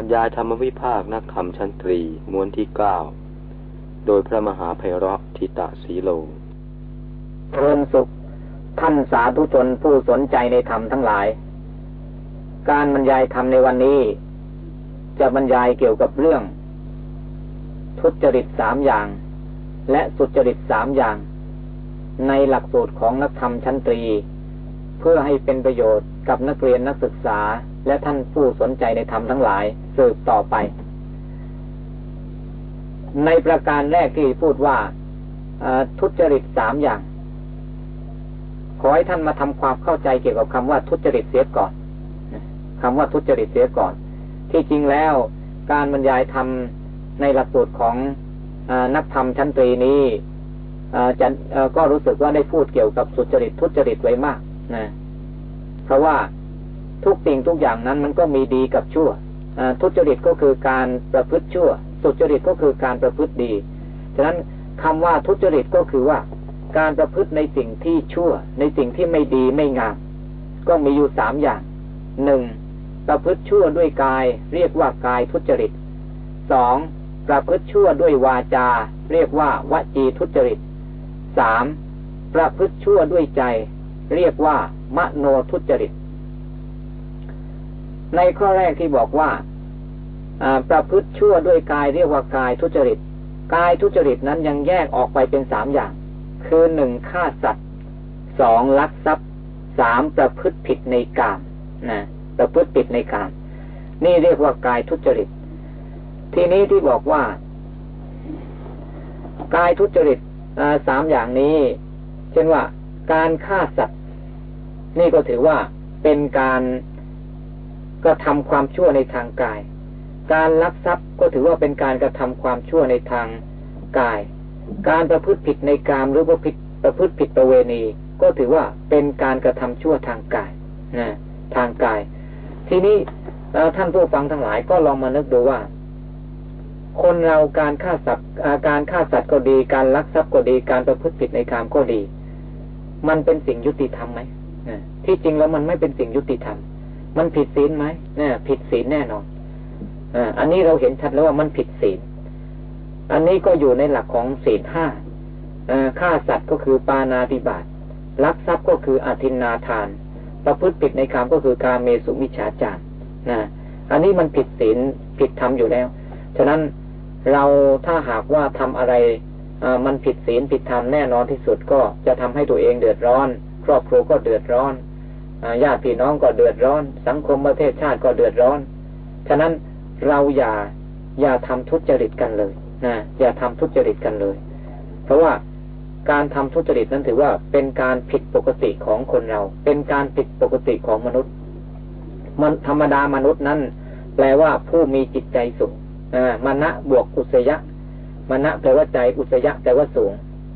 บรรยายธรรมวิภาคนักธรรมชั้นตรี ม้วนที่เก้า โดยพระมหาไพระทิตาสีโลเริญสุข ท่านสาธุชนผู้สนใจในธรรมทั้งหลาย การบรรยายธรรมในวันนี้ จะบรรยายเกี่ยวกับเรื่อง ทุจริตสามอย่าง และสุจริตสามอย่าง ในหลักสูตรของนักธรรมชั้นตรี เพื่อให้เป็นประโยชน์กับนักเรียนนักศึกษาและท่านผู้สนใจในธรรมทั้งหลาย สืบต่อไป ในประการแรกที่พูดว่าทุจริตสามอย่าง ขอให้ท่านมาทำความเข้าใจเกี่ยวกับคำว่าทุจริตเสียก่อนคำว่าทุจริตเสียก่อน ที่จริงแล้วการบรรยายธรรมในหลักสูตรของอนักธรรมชั้นตรีนี้จะก็รู้สึกว่าได้พูดเกี่ยวกับสุจริตทุจริตไว้มากนะเพราะว่าทุกสิ่งทุกอย่างนั้นมันก็มีดีกับชั่ว ทุจริตก็คือการประพฤติชั่ว สุจริตก็คือการประพฤติดี ฉะนั้นคำว่าทุจริตก็คือว่าการประพฤติในสิ่งที่ชั่ว ในสิ่งที่ไม่ดีไม่งาม ก็มีอยู่สามอย่างหนึ่งประพฤติชั่วด้วยกาย เรียกว่ากายทุจริตสองประพฤติชั่วด้วยวาจา เรียกว่าวจีทุจริตสามประพฤติชั่วด้วยใจ เรียกว่ามโนทุจริต ในข้อแรกที่บอกว่า ประพฤติชั่วด้วยกายเรียกว่ากายทุจริต กายทุจริตนั้นยังแยกออกไปเป็นสามอย่าง คือหนึ่งฆ่าสัตว์สองลักทรัพย์สามประพฤติผิดในกามนะประพฤติผิดในกาม นี่เรียกว่ากายทุจริต ทีนี้ที่บอกว่ากายทุจริตสามอย่างนี้ เช่นว่า การฆ่าสัตว์ นี่ก็ถือว่าเป็นการก็ทำความชั่วในทางกาย การลักทรัพย์ก็ถือว่าเป็นการกระทำความชั่วในทางกาย การประพฤติผิดในกามหรือประพฤติประพฤติผิดประเวณี ก็ถือว่าเป็นการกระทำชั่วทางกายนะทางกาย ทีนี้ท่านผู้ฟังทั้งหลายก็ลองมานึกดูว่า คนเราการฆ่าสัตว์การฆ่าสัตว์ก็ดี การลักทรัพย์ก็ดี การประพฤติผิดในกามก็ดี มันเป็นสิ่งยุติธรรมไหมที่จริงแล้วมันไม่เป็นสิ่งยุติธรรม มันผิดศีลไหมเนี่ยผิดศีลแน่นอน อันนี้เราเห็นชัดแล้วว่ามันผิดศีล อันนี้ก็อยู่ในหลักของศีลห้าฆ่าสัตว์ก็คือปานาติบาตลักทรัพย์ก็คืออธินนาทาน ประพฤติผิดในคำก็คือการเมสุมิฉาจารนะอันนี้มันผิดศีลผิดธรรมอยู่แล้ว ฉะนั้นเราถ้าหากว่าทำอะไรมันผิดศีลผิดธรรมแน่นอนที่สุดก็จะทำให้ตัวเองเดือดร้อน ครอบครัวก็เดือดร้อนญาติพี่น้องก็เดือดร้อน สังคมประเทศชาติก็เดือดร้อน ฉะนั้น เราอย่าอย่าทำทุจริตกันเลยนะอย่าทำทุจริตกันเลย เพราะว่าการทำทุจริตนั้นถือว่าเป็นการผิดปกติของคนเรา เป็นการผิดปกติของมนุษย์ มันธรรมดามนุษย์นั้น แปลว่าผู้มีจิตใจสูงมณะบวกอุสยะมณะแปลว่าใจอุสยะแปลว่าสูง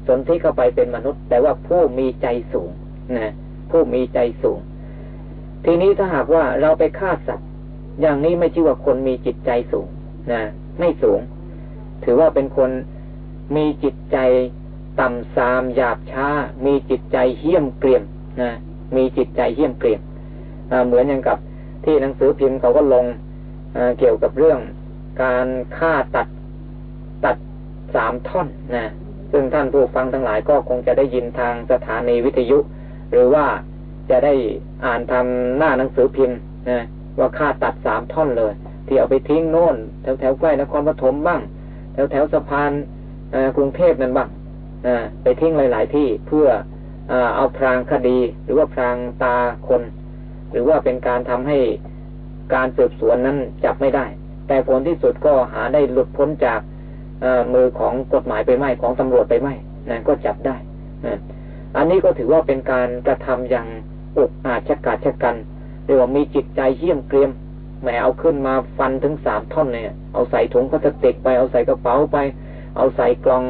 สนที่เข้าไปเป็นมนุษย์แปลว่าผู้มีใจสูงนะผู้มีใจสูง ทีนี้ถ้าหากว่าเราไปฆ่าสัตว์ อย่างนี้ไม่ชื่อว่าคนมีจิตใจสูงนะไม่สูง ถือว่าเป็นคนมีจิตใจต่ำซามหยาบช้า มีจิตใจเหี้ยมเกรียมนะมีจิตใจเหี้ยมเกรียมเหมือนอย่างกับที่หนังสือพิมพ์เขาก็ลงเกี่ยวกับเรื่องการฆ่าตัดตัดสามท่อนนะซึ่งท่านผู้ฟังทั้งหลายก็คงจะได้ยินทางสถานีวิทยุ หรือว่าจะได้อ่านทำหน้าหนังสือพิมพ์นะ ว่าค่าตัดสามท่อนเลย ที่เอาไปทิ้งโน่น แถวแถวใกล้นครปฐมบ้าง แถวแถวสะพานกรุงเทพนั่นบ้างไปทิ้งหลาย ๆ ที่เพื่อเอาพรางคดี หรือว่าพรางตาคน หรือว่าเป็นการทำให้การสืบสวนนั้นจับไม่ได้ แต่ผลที่สุดก็หาได้หลุดพ้นจากมือของกฎหมายไปไหมของตำรวจไปไหมนะก็จับได้ อันนี้ก็ถือว่าเป็นการกระทำอย่างอุกอาจชะกาดชะกัน เรียกว่ามีจิตใจเยี่ยมเกรียมแหมเอาขึ้นมาฟันถึงสามท่อนเนี่ย เอาใส่ถุงพลาสติกไปเอาใส่กระเป๋าไป เอาใส่กล่อง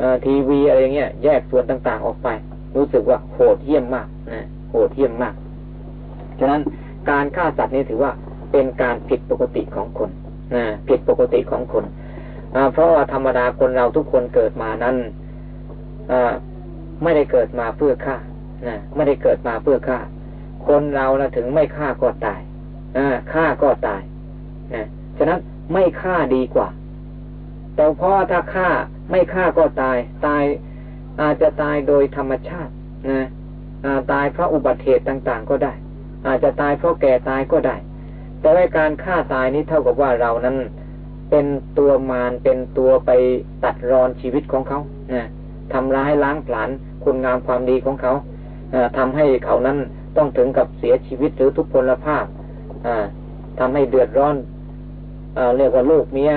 อทีวีอะไรเงี้ยแยกส่วนต่างๆออกไป รู้สึกว่าโหดเยี่ยมมากนะโหดเยี่ยมมาก ฉะนั้นการฆ่าสัตว์นี่ถือว่าเป็นการผิดปกติของคนนะผิดปกติของคนเพราะว่าธรรมดาคนเราทุกคนเกิดมานั้นไม่ได้เกิดมาเพื่อฆ่านะไม่ได้เกิดมาเพื่อฆ่า คนเรานะถึงไม่ฆ่าก็ตายฆ่าก็ตายนะฉะนั้นไม่ฆ่าดีกว่า แต่พราะถ้าฆ่าไม่ฆ่าก็ตาย ตายอาจจะตายโดยธรรมชาตินะตายเพราะอุบัติเหตุต่างๆก็ได้ อาจจะตายเพราะแก่ตายก็ได้ แต่ว่าการฆ่าตายนี้เท่ากับว่าเรานั้นเป็นตัวมารเป็นตัวไปตัดรอนชีวิตของเขานะทำร้ายล้างผลาญคุณงามความดีของเขาทำให้เขานั้น ต้องถึงกับเสียชีวิตหรือทุพพลภาพทำให้เดือดร้อนอเรียกว่าลูกเมีย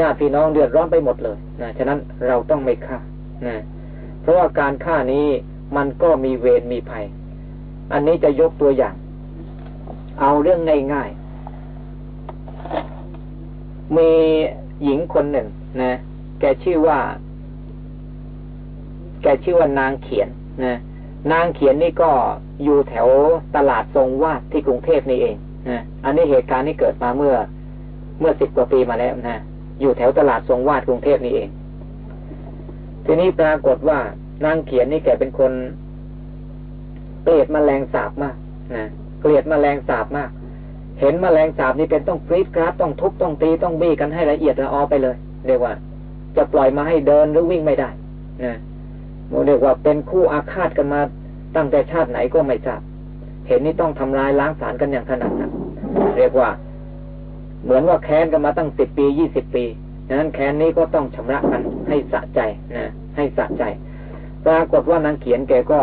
ญาติพี่น้องเดือดร้อนไปหมดเลยนะฉะนั้นเราต้องไม่ฆ่านะเพราะว่าการฆ่านี้มันก็มีเวรมีภัย อันนี้จะยกตัวอย่าง เอาเรื่องง่ายๆ มีหญิงคนหนึ่งนะแกชื่อว่า แกชื่อว่านางเขียนนะ นางเขียนนี่ก็อยู่แถวตลาดทรงวาดที่กรุงเทพนี่เองนะอันนี้เหตุการณ์นี้เกิดมาเมื่อ เมื่อสิบกว่าปีมาแล้วนะอยู่แถวตลาดทรงวาดกรุงเทพนี่เอง ทีนี้ปรากฏว่านางเขียนนี่แกเป็นคนเกลียดมแมลงสาบมากนะเกลียดมแมลงสาบมาก เห็นมแมลงสาบนี่เป็นต้องกรีดกราดต้องทุบต้องตีต้องบี้กันให้ละเอียดละออไปเลยเรียกว่า จะปล่อยมาให้เดินหรือวิ่งไม่ได้นะ เรียกว่าเป็นคู่อาฆาตกันมาตั้งแต่ชาติไหนก็ไม่ทราบเห็นนี่ต้องทำลายล้างสารกันอย่างขนาดนั้นเรียกว่า เหมือนว่าแค้นกันมาตั้งสิบปียี่สิบปีดังนั้นแค้นนี้ก็ต้องชำระกันให้สะใจนะให้สะใจปรากฏว่านางเขียนแกก็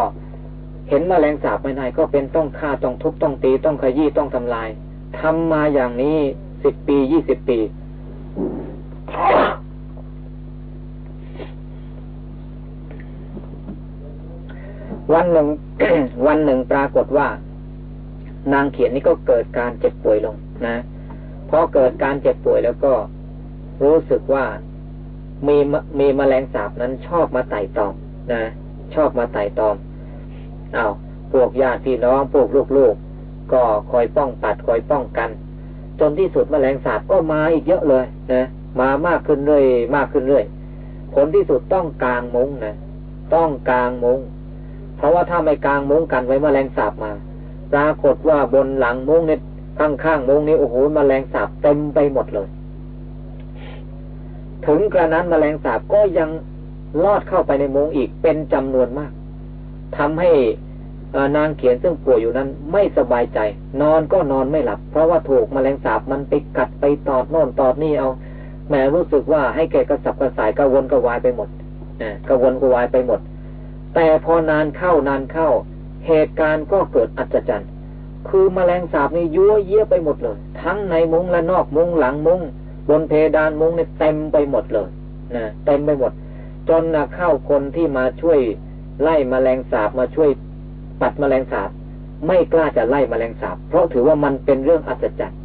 เห็นมแมลงสาบไม่ได้ก็เป็นต้องฆ่าต้องทุบต้องตีต้องขยี้ต้องทำลายทำมาอย่างนี้สิบปียี่สิบปี วันหนึ่งวันหนึ่งปรากฏว่า นางเขียนนี่ก็เกิดการเจ็บป่วยลงนะพอเกิดการเจ็บป่วยแล้วก็รู้สึกว่ามีมีมแมลงสาบนั้นชอบมาไต่ตอมนะชอบมาไต่ตอมอา้าวพวกญาติพี่น้องพวกลูกๆก็คอยป้องปัดคอยป้องกัน จนที่สุดมแมลงสาบก็มาอีกเยอะเลยนะมามากขึ้นเรื่อยมากขึ้นเรื่อยผลที่สุดต้องกลางมุ้งนะต้องกลางมุ้ง เพราะว่าถ้าไม่กลางมุ้งกันไว้มแมลงสาบมา ปรากฏว่าบนหลังมุ้งเนี่ยข้างๆมุ้งนี้โอ้โหมแมลงสาบเต็มไปหมดเลย ถึงกระนั้นมแมลงสาบก็ยังลอดเข้าไปในมุ้งอีกเป็นจำนวนมากทำให้นางเขียนซึ่งป่วยอยู่นั้นไม่สบายใจ นอนก็นอนไม่หลับ เพราะว่าถูกมแมลงสาบมันไปกัดไปตอดโน่นตอดนี่เอาแม้รู้สึกว่าให้แกกระสับกระส่ายกระวนกระวายไปหมดกระวนกระวายไปหมด แต่พอนานเข้านานเข้า เหตุการณ์ก็เกิดอัศจรรย์ คือมแมลงสาบนี่ยั่วเยี่ยไปหมดเลย ทั้งในมุ้งและนอกมุ้งหลังมุ้งบนเพดานมุ้งเนี่ยเต็มไปหมดเลยนะเต็มไปหมด จนนะเข้าคนที่มาช่วย ไล่มแมลงสาบมาช่วยปัดมแมลงสาบไม่กล้าจะไล่มแมลงสาบเพราะถือว่ามันเป็นเรื่องอัศจรรย์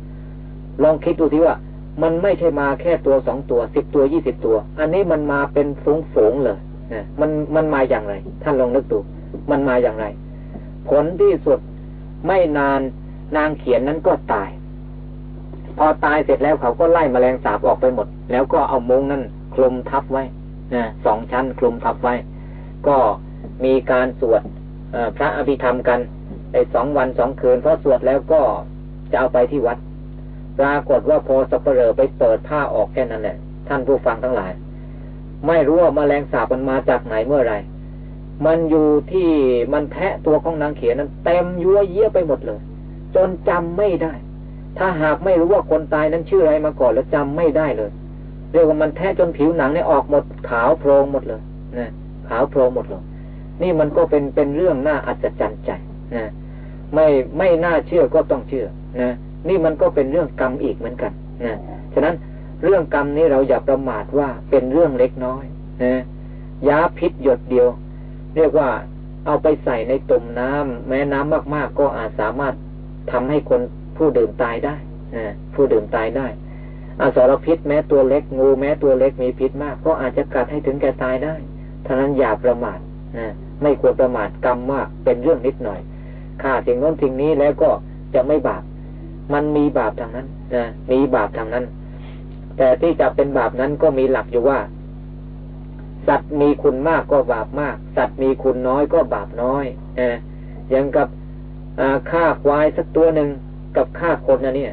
ลองคิดดูทีว่ามันไม่ใช่มาแค่ตัวสองตัวสิบตัวยี่สิบตัว อันนี้มันมาเป็นฝูงๆเลย มันมันมาอย่างไร ท่านลองนึกดูมันมาอย่างไร ผลที่สุดไม่นานนางเขียนนั้นก็ตาย พอตายเสร็จแล้วเขาก็ไล่มแมลงสาบออกไปหมด แล้วก็เอามุ้งนั้นคลุมทับไว้นะสองชั้นคลุมทับไว้ ก็มีการสวดพระอภิธรรมกันในสองวันสองคืนพอสวดแล้วก็จะเอาไปที่วัด ปรากฏว่าพอสัปเหร่อไปเปิดผ้าออกแค่นั้นแหละท่านผู้ฟังทั้งหลาย ไม่รู้ว่ามาแมลงสาบมันมาจากไหนเมื่อไรมันอยู่ที่มันแทะตัวของนางเขียนนั้นเต็มยั่วเยี่ยไปหมดเลย จนจำไม่ได้ ถ้าหากไม่รู้ว่าคนตายนั้นชื่ออะไรมาก่อนแล้วจำไม่ได้เลยเรียกว่ามันแทะจนผิวหนังเนี่ยออกหมดขาวโพลงหมดเลยนะขาวโพลงหมดเลยนี่มันก็เป็นเป็นเรื่องน่าอัศจรรย์ใจนะไม่ไม่น่าเชื่อก็ต้องเชื่อนะนี่มันก็เป็นเรื่องกรรมอีกเหมือนกันนะฉะนั้น เรื่องกรรมนี้เราอย่าประมาทว่าเป็นเรื่องเล็กน้อยนะยาพิษหยดเดียว เรียกว่าเอาไปใส่ในตุ่มน้ำแม้น้ำมาก ๆ ก็อาจสามารถทำให้คนผู้ดื่มตายได้นะผู้ดื่มตายได้อาสารพิษแม้ตัวเล็กงูแม้ตัวเล็กมีพิษมาก ก็อาจจะกัดให้ถึงแก่ตายได้ท่านั้นอย่าประมาทนะไม่ควรประมาทกรรมมากเป็นเรื่องนิดหน่อยฆ่าสิ่งน้นสิ่งนี้แล้วก็จะไม่บาป มันมีบาปทางนั้นนะมีบาปทางนั้น แต่ที่จะเป็นบาปนั้นก็มีหลักอยู่ว่า สัตว์มีคุณมากก็บาปมาก สัตว์มีคุณน้อยก็บาปน้อยออย่างกับฆ่าควายสักตัวหนึ่งกับฆ่าคนนะเนี่ย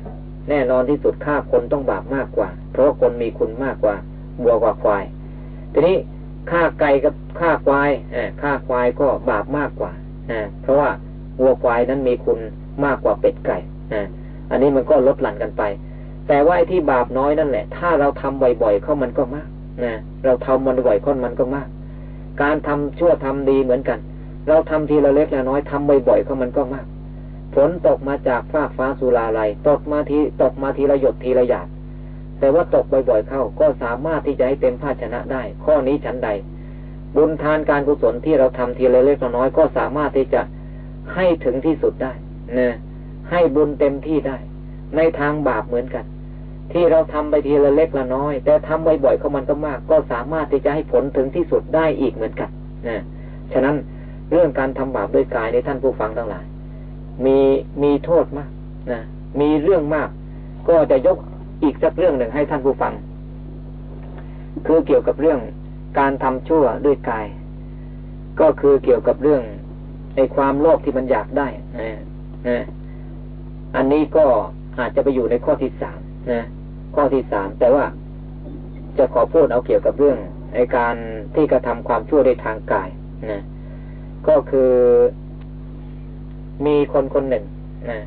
แน่นอนที่สุดฆ่าคนต้องบาปมากกว่า เพราะคนมีคุณมากกว่าบัวกว่าควาย ทีนี้ฆ่าไก่กับฆ่าควายฆ่าควายก็บาปมากกว่าเพราะว่าวัวควายนั้นมีคุณมากกว่าเป็ดไก่อันนี้มันก็ลดหลั่นกันไป แต่ว่าไอ้ที่บาปน้อยนั่นแหละ ถ้าเราทำบ่อยๆเข้ามันก็มากนะเราทำมันบ่อยๆเข้ามันก็มาก การทำชั่วทำดีเหมือนกัน เราทำทีละเล็กละน้อยทำบ่อยๆเข้ามันก็มากฝนตกมาจากฟ้าฟ้าสุราไลตกมาทีตกมาทีละหยดทีละหยาดแต่ว่าตกบ่อยๆเข้าก็สามารถที่จะให้เต็มภาชนะได้ ข้อนี้ชั้นใด บุญทานการกุศลที่เราทำทีละเล็กละน้อยก็สามารถที่จะให้ถึงที่สุดได้นะให้บุญเต็มที่ได้ ในทางบาปเหมือนกัน ที่เราทำไปทีละเล็กละน้อย แต่ทำบ่อยๆเข้ามันก็มาก ก็สามารถที่จะให้ผลถึงที่สุดได้อีกเหมือนกันนะฉะนั้นเรื่องการทำบาปด้วยกายในท่านผู้ฟังทั้งหลาย มีมีโทษมากนะมีเรื่องมาก ก็จะยกอีกสักเรื่องหนึ่งให้ท่านผู้ฟัง คือเกี่ยวกับเรื่องการทำชั่วด้วยกาย ก็คือเกี่ยวกับเรื่องในความโลภที่มันอยากได้นะนะอันนี้ก็ อาจจะไปอยู่ในข้อที่สามนะข้อที่สามแต่ว่าจะขอพูดเอาเกี่ยวกับเรื่องในการที่กระทำความชั่วในทางกายนะก็คือมีคนคนหนึ่งนะ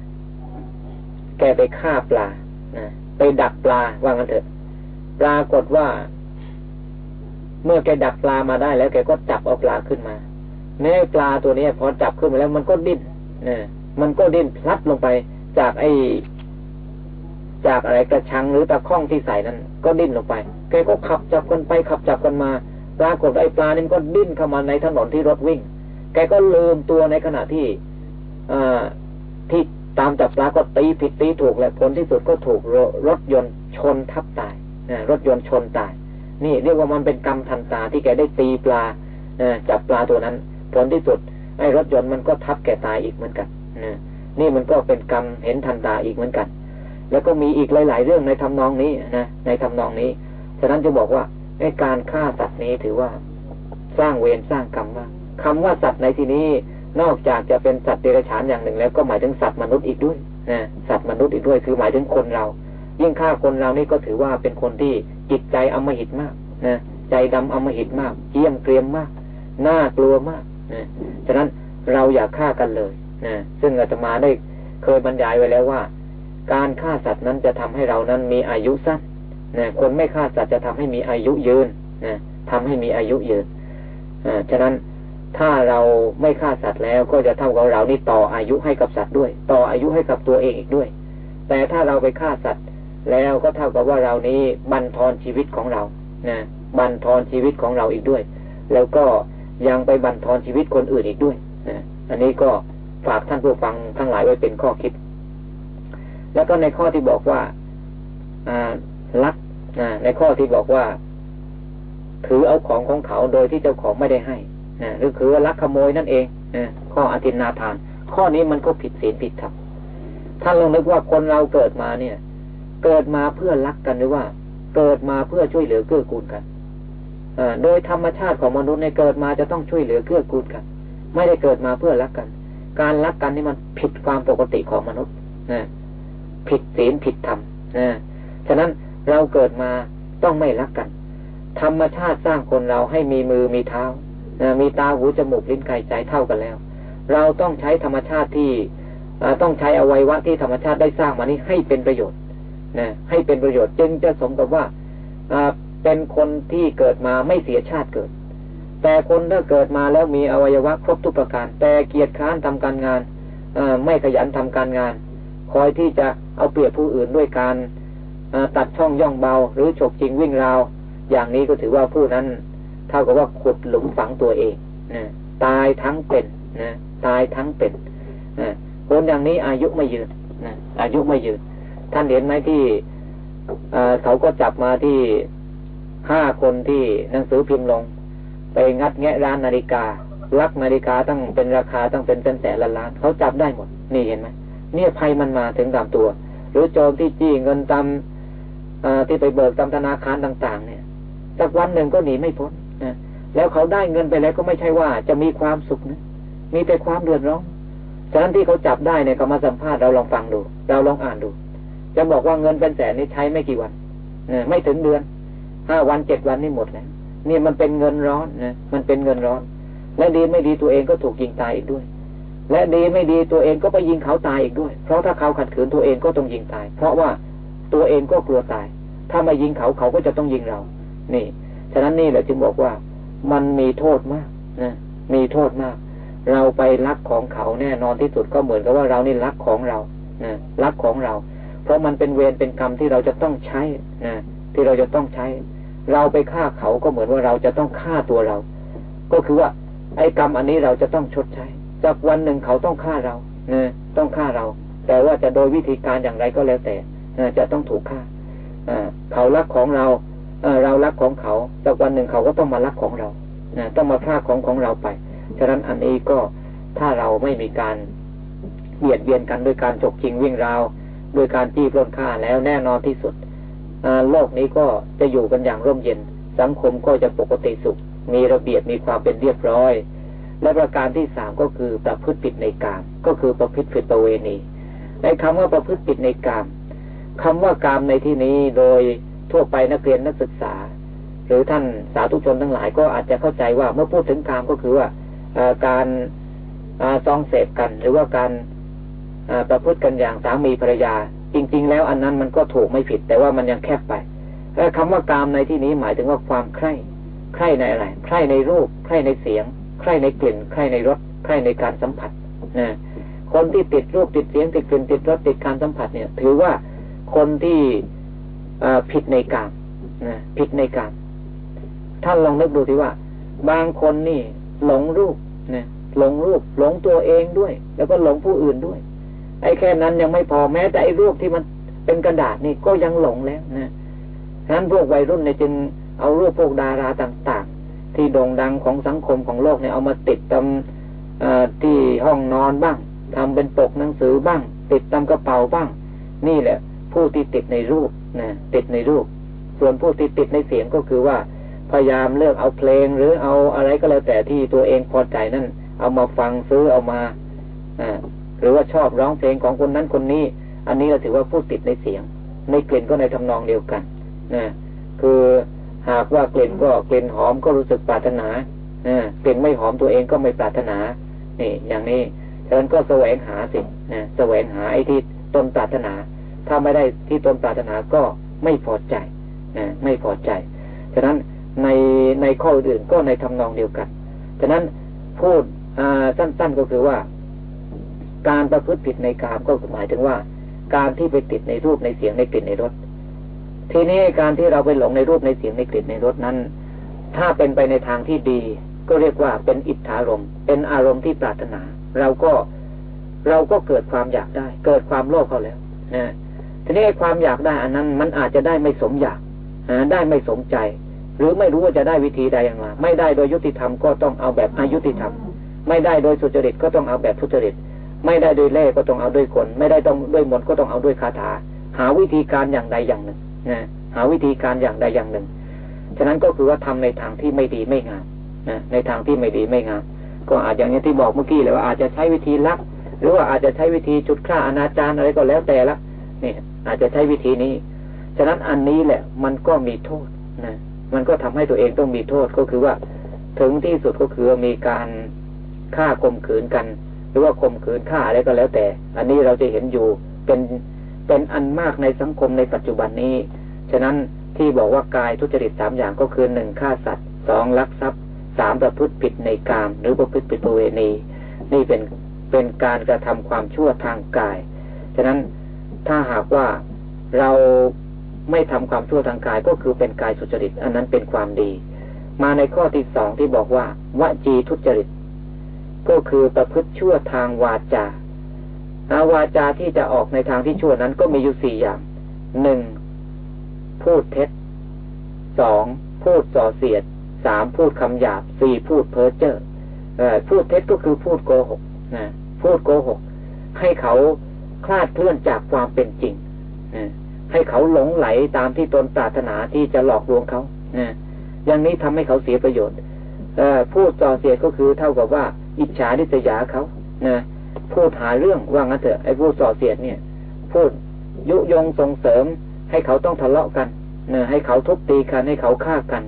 แกไปฆ่าปลานะไปดักปลาว่างันเถอะ ปรากฏว่า เมื่อแกดักปลามาได้แล้วแกก็จับเอาปลาขึ้นมาแม้ปลาตัวนี้พอจับขึ้นมาแล้วมันก็ดิ้นนะมันก็ดิ้นพลัดลงไปจากไอ้ จากอะไรกระชังหรือตะข้องที่ใส่นั้น ก็ดิ้นลงไป แกก็ขับจับกันไปขับจับกันมา ปรากฏไอ้ปลานี่ก็ดิ้นเข้ามาในถนนที่รถวิ่ง แกก็ลืมตัวในขณะที่ที่ตามจับปลาก็ตีผิดตีถูกแหละผลที่สุดก็ถูกรถยนต์ชนทับตายรถยนต์ชนตาย นี่เรียกว่ามันเป็นกรรมทันตาที่แกได้ตีปลาจับปลาตัวนั้น ผลที่สุดไอ้รถยนต์มันก็ทับแกตายอีกเหมือนกันนี่มันก็เป็นกรรมเห็นทันตาอีกเหมือนกัน แล้วก็มีอีกหลาย ๆ เรื่องในทำนองนี้นะในทำนองนี้ ฉะนั้นจะบอกว่าไอ้การฆ่าสัตว์นี้ถือว่า สร้างเวรสร้างกรรมมากคำว่าสัตว์ในที่นี้นอกจากจะเป็นสัตว์เดรัจฉานอย่างหนึ่ง แล้วก็หมายถึงสัตว์มนุษย์อีกด้วยนะสัตว์มนุษย์อีกด้วย คือหมายถึงคนเรา ยิ่งฆ่าคนเรานี่ก็ถือว่าเป็นคนที่จิตใจอมหิตมากนะใจดำอมหิตมากเยี่ยมเกรียมมากน่ากลัวมากนะฉะนั้นเราอย่าฆ่ากันเลยนะซึ่งอาตมาได้เคยบรรยายไว้แล้วว่า การฆ่าสัตว์นั้นจะทำให้เรานั้นมีอายุสั้นนะคนไม่ฆ่าสัตว์จะทำให้มีอายุยืนนะทำให้มีอายุยืนอ่าฉะนั้นถ้าเราไม่ฆ่าสัตว์แล้วก็จะเท่ากับเรานี่ต่ออายุให้กับสัตว์ด้วย ต่ออายุให้กับตัวเองอีกด้วย แต่ถ้าเราไปฆ่าสัตว์แล้วก็เท่ากับว่าเรานี้บันทอนชีวิตของเรานะบันทอนชีวิตของเราอีกด้วย แล้วก็ยังไปบันทอนชีวิตคนอื่นอีกด้วยนะอันนี้ก็ฝากท่านผู้ฟังทั้งหลายไว้เป็นข้อคิด แล้วก็ในข้อที่บอกว่าอลักในข้อที่บอกว่า ถือเอาของของเขาโดยที่เจ้าของไม่ได้ให้นะหรือคือว่าลักขโมยนั่นเองข้ออธินาทาน ข้อนี้มันก็ผิดศีลผิดธรรมท่านลองนึกว่าคนเราเกิดมาเนี่ย เกิดมาเพื่อรักกันหรือว่า เกิดมาเพื่อช่วยเหลือเกื้อกูลกันอโดยธรรมชาติของมนุษย์ในเกิดมาจะต้องช่วยเหลือเกื้อกูลกัน ไม่ได้เกิดมาเพื่อรักกัน การรักกันนี่มันผิดความปกติของมนุษย์นะ ผิดศีลผิดธรรมนะฉะนั้นเราเกิดมาต้องไม่รักกัน ธรรมชาติสร้างคนเราให้มีมือมีเท้ามีตาหูจมูกลิ้นกายใจเท่ากันแล้ว เราต้องใช้ธรรมชาติที่ต้องใช้อวัยวะที่ธรรมชาติได้สร้างมานี้ให้เป็นประโยชน์นะให้เป็นประโยชน์จึงจะสมกับว่าเป็นคนที่เกิดมาไม่เสียชาติเกิด แต่คนถ้าเกิดมาแล้วมีอวัยวะครบทุกประการ แต่เกียรติค้านทำการงานไม่ขยันทำการงาน คอยที่จะ เอาเปรียบผู้อื่นด้วยการตัดช่องย่องเบา หรือฉกจริงวิ่งราว อย่างนี้ก็ถือว่าผู้นั้น เท่ากับว่าขุดหลุมฝังตัวเองนะตายทั้งเป็นนะตายทั้งเป็นนะคนอย่างนี้อายุไม่ยืนนะอายุไม่ยืน ท่านเห็นไหมที่เขาก็จับมาที่ห้าคนที่หนังสือพิมพ์ลง ไปงัดแงะร้านนาฬิกาลักนาฬิกาตั้งเป็นราคาตั้งเป็นแสนแสนล้านล้านเขาจับได้หมด นี่เห็นไหมเนี่ยภัยมันมาถึงตามตัว หรือโจรที่จี้เงินตามที่ไปเบิกตามธนาคารต่าง ๆ เนี่ยสักวันหนึ่งก็หนีไม่พ้นนะแล้วเขาได้เงินไปแล้วก็ไม่ใช่ว่าจะมีความสุขนะมีแต่ความเดือดร้อนฉะนั้นที่เขาจับได้เนี่ยเขามาสัมภาษณ์เราลองฟังดู เราลองอ่านดู จะบอกว่าเงินเป็นแสนนี่ใช้ไม่กี่วันนะไม่ถึงเดือนห้าวันเจ็ดวันนี่หมดแล้วนี่มันเป็นเงินร้อนนะมันเป็นเงินร้อน และดีไม่ดีตัวเองก็ถูกยิงตายอีกด้วย และดีไม่ดีตัวเองก็ไปยิงเขาตายอีกด้วย เพราะถ้าเขาขัดขืนตัวเองก็ต้องยิงตาย เพราะว่าตัวเองก็กลัวตาย ถ้าไม่ยิงเขาเขาก็จะต้องยิงเรา นี่ ฉะนั้นนี่แหละจึงบอกว่า มันมีโทษมากนะมีโทษมาก เราไปรักของเขาแน่นอนที่สุดก็เหมือนกับว่าเรานี่รักของเรานะรักของเรา เพราะมันเป็นเวรเป็นกรรมที่เราจะต้องใช้นะที่เราจะต้องใช้ เราไปฆ่าเขาก็เหมือนว่าเราจะต้องฆ่าตัวเรา ก็คือว่า ไอ้กรรมอันนี้เราจะต้องชดใช้ จากวันหนึ่งเขาต้องฆ่าเรานะต้องฆ่าเรา แต่ว่าจะโดยวิธีการอย่างไรก็แล้วแต่จะต้องถูกฆ่าเขารักของเราเรารักของเขาแต่วันหนึ่งเขาก็ต้องมารักของเราต้องมาพาของของเราไป ฉะนั้นอันนี้ก็ถ้าเราไม่มีการเบียดเบียนกันด้วยการฉกชิงวิ่งราวด้วยการจี้ปล้นฆ่าแล้วแน่นอนที่สุดโลกนี้ก็จะอยู่กันอย่างร่มเย็น สังคมก็จะปกติสุข มีระเบียบมีความเป็นเรียบร้อย และประการที่สามก็คือประพฤติผิดในกามก็คือประพฤติผิดประเวณี ในคำว่าประพฤติผิดในกามคำว่ากามในที่นี้โดยทั่วไปนักเรียนนักศึกษา หรือท่านสาธุชนทั้งหลายก็อาจจะเข้าใจว่าเมื่อพูดถึงกามก็คือว่าการซองเสพกัน หรือว่าการประพฤติกันอย่างสามีภรรยา จริง ๆ แล้วอันนั้นมันก็ถูกไม่ผิด แต่ว่ามันยังแคบไปและคำว่ากามในที่นี้หมายถึงว่าความใคร่ใคร่ในอะไรใคร่ในรูปใคร่ในเสียง ใคร่ในกลิ่นใคร่ในรสใคร่ในการสัมผัสนะคนที่ติดรูปติดเสียงติดกลิ่นติดรสติดการสัมผัสเนี่ย ถือว่าคนที่ผิดในกามนะผิดในกามท่านลองนึกดูสิว่า บางคนนี่ หลงรูปนะหลงรูป หลงตัวเองด้วย แล้วก็หลงผู้อื่นด้วย ไอ้แค่นั้นยังไม่พอแม้แต่ไอ้รูปที่มันเป็นกระดาษนี่ก็ยังหลงแล้วนะฉะนั้นพวกวัยรุ่นเนี่ยจึงเอารูปพวกดาราต่าง ที่โด่งดังของสังคมของโลกเนี่ยเอามาติดตามที่ห้องนอนบ้างทำเป็นปกหนังสือบ้าง ติดตามกระเป๋าบ้าง นี่แหละ ผู้ที่ติดในรูปนะติดในรูป ส่วนผู้ที่ติดในเสียงก็คือว่า พยายามเลือกเอาเพลงหรือเอาอะไรก็แล้วแต่ที่ตัวเองพอใจนั่นเอามาฟังซื้อเอามาอ่าหรือว่าชอบร้องเพลงของคนนั้นคนนี้ อันนี้เราถือว่าผู้ติดในเสียง ในกลิ่นก็ในทำนองเดียวกันนะคือ หากว่ากลิ่นก็กลิ่นหอมก็รู้สึกปรารถนานะกลิ่นไม่หอมตัวเองก็ไม่ปรารถนานี่อย่างนี้ฉะนั้นก็แสวงหาสินะแสวงหาไอ้ที่ตนปรารถนา ถ้าไม่ได้ที่ตนปรารถนาก็ไม่พอใจนะไม่พอใจ ฉะนั้นในในข้ออื่นก็ในทำนองเดียวกัน ฉะนั้นพูดสั้นๆก็คือว่า การประพฤติผิดในกามก็หมายถึงว่า การที่ไปติดในรูปในเสียงในกลิ่นในรส ทีนี้การที่เราไปหลงในรูปในเสียงในกลิ่นในรสนั้น ถ้าเป็นไปในทางที่ดี ก็เรียกว่าเป็นอิทธารมเป็นอารมณ์ที่ปรารถนา เราก็เราก็เกิดความอยากได้ เกิดความโลภเขาแล้วนะทีนี้ความอยากได้อันนั้น มันอาจจะได้ไม่สมอยากได้ไม่สมใจ หรือไม่รู้ว่าจะได้วิธีใดอย่างไรไม่ได้โดยยุติธรรมก็ต้องเอาแบบอายุติธรรม ไม่ได้โดยสุจริตก็ต้องเอาแบบทุจริต ไม่ได้โดยเล่ก็ต้องเอาด้วยคน ไม่ได้ต้องด้วยมนก็ต้องเอาด้วยคาถา หาวิธีการอย่างใดอย่างหนึ่ง นะหาวิธีการอย่างใดอย่างหนึ่ง ฉะนั้นก็คือว่าทำในทางที่ไม่ดีไม่งามนะในทางที่ไม่ดีไม่งามก็อาจอย่างนี้ที่บอกเมื่อกี้เลยว่าอาจจะใช้วิธีลัก หรือว่าอาจจะใช้วิธีจุดฆ่าอนาจารอะไรก็แล้วแต่ละนี่อาจจะใช้วิธีนี้ ฉะนั้นอันนี้แหละ มันก็มีโทษนะมันก็ทำให้ตัวเองต้องมีโทษก็คือว่า ถึงที่สุดก็คือมีการฆ่าข่มขืนกัน หรือว่าข่มขืนฆ่าอะไรก็แล้วแต่ อันนี้เราจะเห็นอยู่เป็น เป็นอันมากในสังคมในปัจจุบันนี้ ฉะนั้นที่บอกว่ากายทุจริตสามอย่างก็คือหนึ่งฆ่าสัตว์สองลักทรัพย์สามประพฤติผิดในกามหรือประพฤติผิดประเวณี นี่เป็นเป็นการกระทำความชั่วทางกาย ฉะนั้นถ้าหากว่าเราไม่ทำความชั่วทางกายก็คือเป็นกายสุจริต อันนั้นเป็นความดี มาในข้อที่สองที่บอกว่าวจีทุจริต ก็คือประพฤติชั่วทางวาจา วาจาที่จะออกในทางที่ชั่วนั้นก็มีอยู่สี่อย่าง หนึ่ง พูดเท็จ สอง พูดส่อเสียด สาม พูดคำหยาบ สี่พูดเพ้อเจ้อพูดเท็จก็คือพูดโกหกนะพูดโกหก ให้เขาคลาดเคลื่อนจากความเป็นจริงให้เขาหลงไหลตามที่ตนปรารถนาที่จะหลอกลวงเขาอย่างนี้ทำให้เขาเสียประโยชน์พูดต่อเสียดก็คือเท่ากับว่า อิจฉาดิษยาเขานะ พูดหาเรื่องว่างั้นเถอะไอ้พูดส่อเสียดเนี่ย พูดยุยงส่งเสริม ให้เขาต้องทะเลาะกันเนะให้เขาทุบตีกันให้เขาฆ่ากัน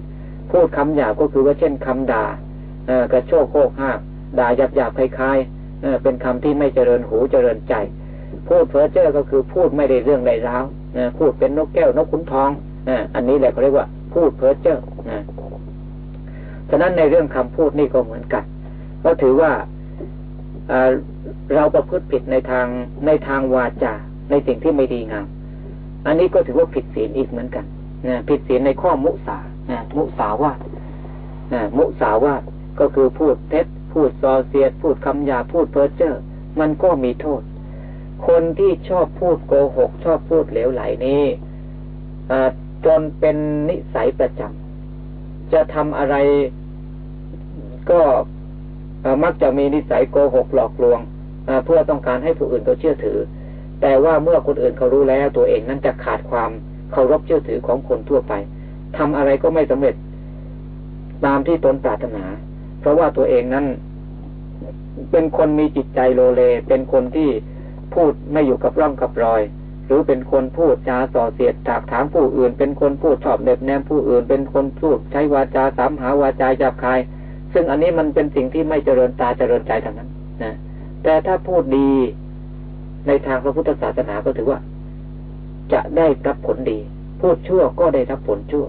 พูดคำหยาบก็คือว่าเช่นคำด่ากระโชกโคกห้าด่าหยาบหยาบคล้ายๆเป็นคำที่ไม่เจริญหูเจริญใจ พูดเพ้อเจ้อก็คือพูดไม่ได้เรื่องใดร้าวพูดเป็นนกแก้วนกขุนทองอันนี้แหละเขาเรียกว่า พูดเพ้อเจ้อฉะนั้นในเรื่องคำพูดนี่ก็เหมือนกันก็ถือว่า เราประพฤติผิดในทางในทางวาจาในสิ่งที่ไม่ดีงามอันนี้ก็ถือว่าผิดศีลอีกเหมือนกันนะผิดศีลในข้อมุสานะมุสาวาทนะมุสาวาทก็คือพูดเท็จ พูดซอเสียด พูดคำหยาพูดเพ้อเจ้อมันก็มีโทษ คนที่ชอบพูดโกหก ชอบพูดเหลวไหลนี้จนเป็นนิสัยประจำจะทำอะไรก็ มักจะมีนิสัยโกหกหลอกลวงเพื่อต้องการให้ผู้อื่นเขาเชื่อถือ แต่ว่าเมื่อคนอื่นเขารู้แล้ว ตัวเองนั้นจะขาดความเคารพเชื่อถือของคนทั่วไปทำอะไรก็ไม่สำเร็จตามที่ตนปรารถนา เพราะว่าตัวเองนั้น เป็นคนมีจิตใจโลเล เป็นคนที่พูดไม่อยู่กับร่องกับรอย หรือเป็นคนพูดจาส่อเสียดถากถามผู้อื่น เป็นคนพูดชอบเน็บแนมผู้อื่น เป็นคนพูดใช้วาจาสามหาวาจาหยาบคาย ซึ่งอันนี้มันเป็นสิ่งที่ไม่เจริญตาเจริญใจทั้งนั้นนะแต่ถ้าพูดดีในทางพระพุทธศาสนาก็ถือว่า จะได้รับผลดี พูดชั่วก็ได้รับผลชั่ว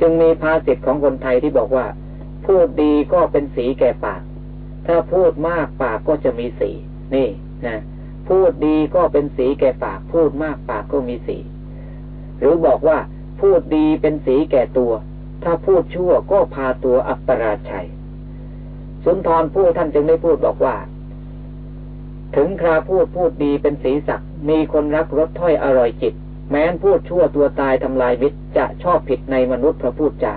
จึงมีภาษิตของคนไทยที่บอกว่า พูดดีก็เป็นสีแก่ปาก ถ้าพูดมากปากก็จะมีสี นี่นะพูดดีก็เป็นสีแก่ปาก พูดมากปากก็มีสี หรือบอกว่า พูดดีเป็นสีแก่ตัว ถ้าพูดชั่วก็พาตัวอัปราชัย สุนทรผู้ท่านจึงได้พูดบอกว่า ถึงคราพูดพูดดีเป็นสีสักมีคนรักรสถ้อยอร่อยจิต แม้นพูดชั่วตัวตายทำลายมิตรจะชอบผิดในมนุษย์พระพูดจา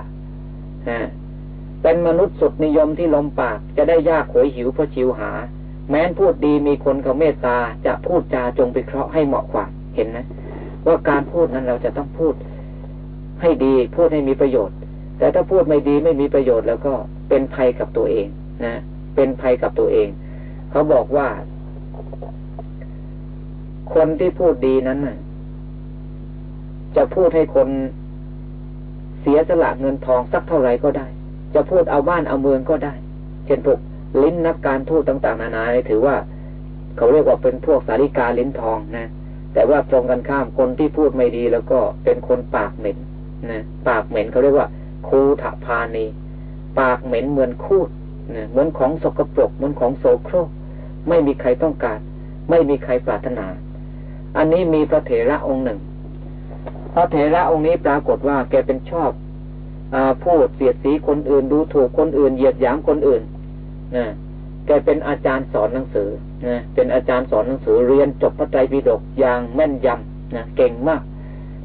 เป็นมนุษย์สุดนิยมที่ลมปากจะได้ยากหวยหิวเพราะชิวหา แม้นพูดดีมีคนเขาเมตตาจะพูดจาจงไปเคราะห์ให้เหมาะกว่าเห็นนะ ว่าการพูดนั้นเราจะต้องพูดให้ดีพูดให้มีประโยชน์ แต่ถ้าพูดไม่ดีไม่มีประโยชน์แล้วก็เป็นภัยกับตัวเองนะ เป็นภัยกับตัวเอง เขาบอกว่า คนที่พูดดีนั้นน่ะ จะพูดให้คนเสียสละเงินทองสักเท่าไหร่ก็ได้ จะพูดเอาบ้านเอาเมืองก็ได้ เช่นพวกลิ้นนักการทูตต่าง ๆ นานาถือว่า เขาเรียกว่าเป็นพวกสาริกาลิ้นทองนะแต่ว่าตรงกันข้ามคนที่พูดไม่ดีแล้วก็เป็นคนปากเหม็นนะปากเหม็นเขาเรียกว่า คูถพานีปากเหม็นเหมือนคูดเหมือนของสกปรกเหมือนของโสโครก ไม่มีใครต้องการ ไม่มีใครปรารถนา อันนี้มีพระเถระองค์หนึ่ง พระเถระองค์นี้ปรากฏว่าแกเป็นชอบอพูดเสียดสีคนอื่นดูถูกคนอื่นเหยียดหยามคนอื่นนะแกเป็นอาจารย์สอนหนังสือนะเป็นอาจารย์สอนหนังสือเรียนจบพระไตรปิฎกอย่างแม่นยำนะเก่งมาก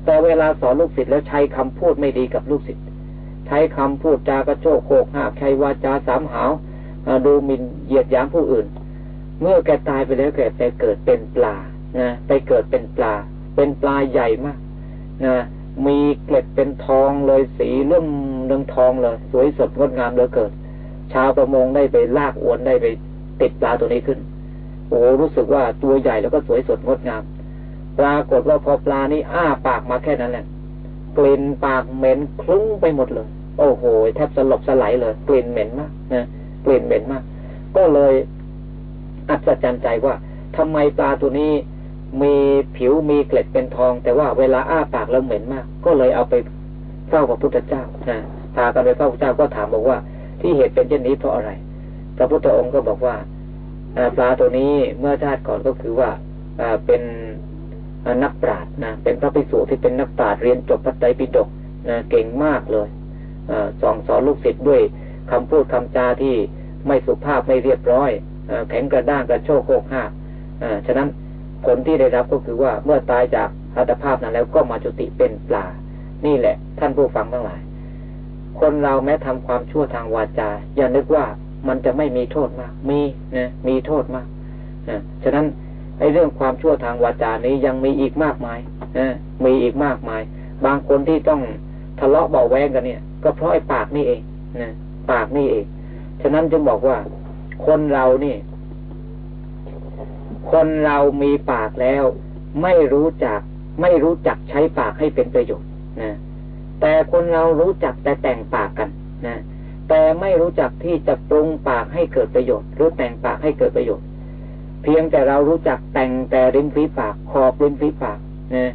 แต่เวลาสอนลูกศิษย์แล้วใช้คำพูดไม่ดีกับลูกศิษย์ ใช้คำพูดจากระโชกโคกหักใช้วาจาสามหาวดูหมิ่นเหยียดหยามผู้อื่น เมื่อแกตายไปแล้วแกไปเกิดเป็นปลานะไปเกิดเป็นปลา เป็นปลาใหญ่มากนะมีเกล็ดเป็นทองเลยสีเรื่องเรื่องทองเลย สวยสดงดงามเหลือเกินชาวประมงได้ไปลากอวนได้ไปติดปลาตัวนี้ขึ้น โอ้รู้สึกว่าตัวใหญ่แล้วก็สวยสดงดงาม ปรากฏว่าพอปลานี้อ้าปากมาแค่นั้นแหละ กลิ่นปากเหม็นคลุ้งไปหมดเลย โอ้โหแทบสลบสลายเลย กลิ่นเหม็นมากนะกลิ่นเหม็นมาก ก็เลยอัศจรรย์ใจว่าทำไมปลาตัวนี้มีผิวมีเกล็ดเป็นทอง แต่ว่าเวลาอ้าปากแล้วเหม็นมาก ก็เลยเอาไปเฝ้าพระพุทธเจ้านะพากันไปเฝ้าพระเจ้าก็ถามบอกว่า ที่เหตุเป็นเช่นนี้เพราะอะไร พระพุทธองค์ก็บอกว่าปลาตัวนี้เมื่อชาติก่อนก็คือว่าเป็น นักปราชญ์นะเป็นพระภิกษุที่เป็นนักปราชญ์เรียนจบพระไตรปิฎกนะเก่งมากเลยอสอนสอนลูกศิษย์ด้วยคำพูดคำจาที่ไม่สุภาพไม่เรียบร้อยอแข็งกระด้างกระโชกโคกห้าฉะนั้นผลที่ได้รับก็คือว่าเมื่อตายจากอัตภาพนั้นแล้วก็มาจุติเป็นปลา นี่แหละ ท่านผู้ฟังทั้งหลาย คนเราแม้ทำความชั่วทางวาจา อย่านึกว่ามันจะไม่มีโทษมาก มีนะมีโทษมากนะฉะนั้น ไอ้เรื่องความชั่วทางวาจานี้ยังมีอีกมากมายนะมีอีกมากมาย บางคนที่ต้องทะเลาะเบาแวงกันเนี่ย ก็เพราะไอ้ปากนี่เองนะปากนี่เอง ฉะนั้นจึงบอกว่า คนเรานี่ คนเรามีปากแล้ว ไม่รู้จัก ไม่รู้จักใช้ปากให้เป็นประโยชน์นะแต่คนเรารู้จักแต่แต่งปากกันนะแต่ไม่รู้จักที่จะปรุงปากให้เกิดประโยชน์ หรือแต่งปากให้เกิดประโยชน์ เพียงแต่เรารู้จักแต่งแต่ริมฝีปาก ขอบริมฝีปากนะ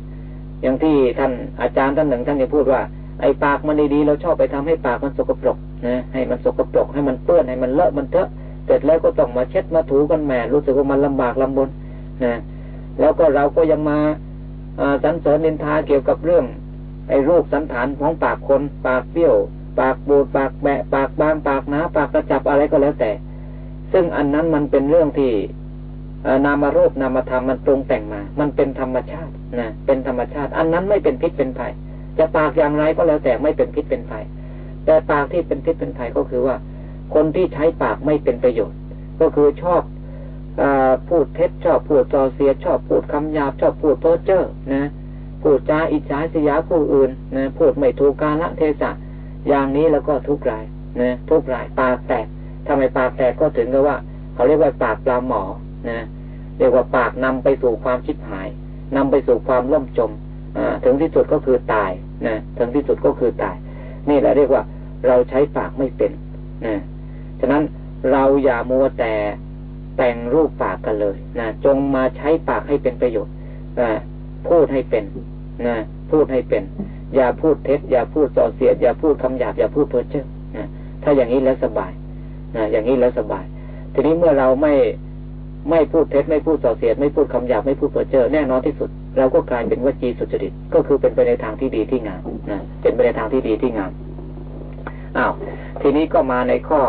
อย่างที่ท่านอาจารย์ท่านหนึ่งท่านจะพูดว่า ไอ้ปากมันดีๆเราชอบไปทำให้ปากมันสกปรกนะให้มันสกปรกให้มันเปื้อนให้มันเลอะมันเถอะเสร็จแล้วก็ต้องมาเช็ดมาถูกันแหมรู้สึกว่ามันลำบากลำบนนะแล้วก็เราก็ยังมาสรรเสริญนินทาเกี่ยวกับเรื่อง ไอ้รูปสันฐานของปากคนปากเปี้ยว ปากบูดปากแบะปากบางปากหนาปากกระจับอะไรก็แล้วแต่ ซึ่งอันนั้นมันเป็นเรื่องที่ นามารูปนามธรรมมันปรุงแต่งมา มันเป็นธรรมชาตินะเป็นธรรมชาติ อันนั้นไม่เป็นพิษเป็นภัย จะปากอย่างไรก็แล้วแต่ไม่เป็นพิษเป็นภัย แต่ปากที่เป็นพิษเป็นภัยก็คือว่า คนที่ใช้ปากไม่เป็นประโยชน์ ก็คือชอบอพูดเท็จชอบพูดจอเสียชอบพูดคำหยาบชอบพูดเพ้อเจ้อนะพูดจาอิจฉาเสียผู้อื่นนะพูดไม่ถูกกาลเทศะอย่างนี้แล้วก็ทุกรายนะทุกรายปากแตกทำไมปากแตกก็ถึงกับว่า เขาเรียกว่าปากปลาหมอ นะเรียกว่าปากนำไปสู่ความชิบหายนำไปสู่ความล่มจมถึงที่สุดก็คือตายนะถึงที่สุดก็คือตาย นี่แหละเรียกว่าเราใช้ปากไม่เป็นนะฉะนั้นเราอย่ามัวแต่แต่งรูปปากกันเลยนะจงมาใช้ปากให้เป็นประโยชน์นะพูดให้เป็นนะพูดให้เป็น อย่าพูดเท็จ อย่าพูดส่อเสียด อย่าพูดคำหยาบอย่าพูดเพ้อเจ้อนะถ้าอย่างนี้แล้วสบายนะอย่างนี้แล้วสบาย ทีนี้เมื่อเราไม่ ไม่พูดเท็จไม่พูดส่อเสียดไม่พูดคำหยาบไม่พูดเพ้อเจ้อแน่นอนที่สุด เราก็กลายเป็นวจีสุจริตก็คือเป็นไปในทางที่ดีที่งามนะเป็นไปในทางที่ดีที่งามอ้าวทีนี้ก็มาในข้อ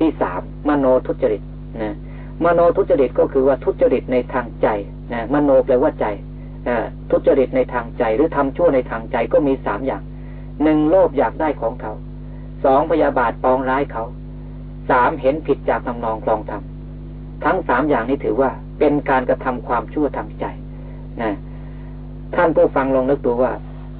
ที่สามมโนทุจริตนะมโนทุจริตก็คือว่าทุจริตในทางใจนะมโนแปลว่าใจทุจริตในทางใจหรือทำชั่วในทางใจก็มีสามอย่างหนึ่งโลภอยากได้ของเขาสองพยาบาทปองร้ายเขาสามเห็นผิดจากทำนองคลองธรรม ทั้งสามอย่างนี้ถือว่าเป็นการกระทำความชั่วทางใจนะท่านผู้ฟังลองนึกดูว่า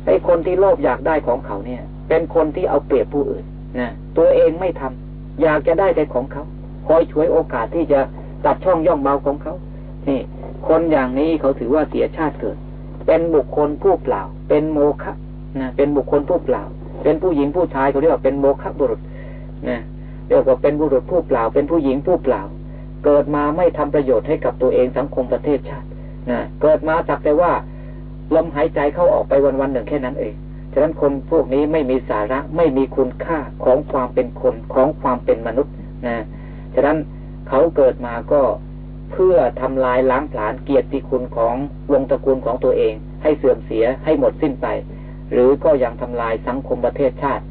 ไอ้คนที่โลภอยากได้ของเขาเนี่ย เป็นคนที่เอาเปรียบผู้อื่นนะตัวเองไม่ทำอยากจะได้แต่ของเขาคอยช่วยโอกาสที่จะตัดช่องย่องเบาของเขา นี่ คนอย่างนี้เขาถือว่าเสียชาติเกิด เป็นบุคคลผู้เปล่า เป็นโมฆะนะเป็นบุคคลผู้เปล่า เป็นผู้หญิงผู้ชายเขาเรียกว่าเป็นโมฆะบุรุษนะเรียกว่าเป็นบุรุษผู้เปล่า เป็นผู้หญิงผู้เปล่า เกิดมาไม่ทำประโยชน์ให้กับตัวเองสังคมประเทศชาตินะเกิดมาสักแต่ว่าลมหายใจเข้าออกไปวันวันหนึ่งแค่นั้นเองฉะนั้นคนพวกนี้ไม่มีสาระไม่มีคุณค่าของความเป็นคนของความเป็นมนุษย์นะฉะนั้นเขาเกิดมาก็เพื่อทำลายล้างผลาญเกียรติคุณของวงตระกูลของตัวเอง ให้เสื่อมเสียให้หมดสิ้นไป หรือก็ยังทำลายสังคมประเทศชาติ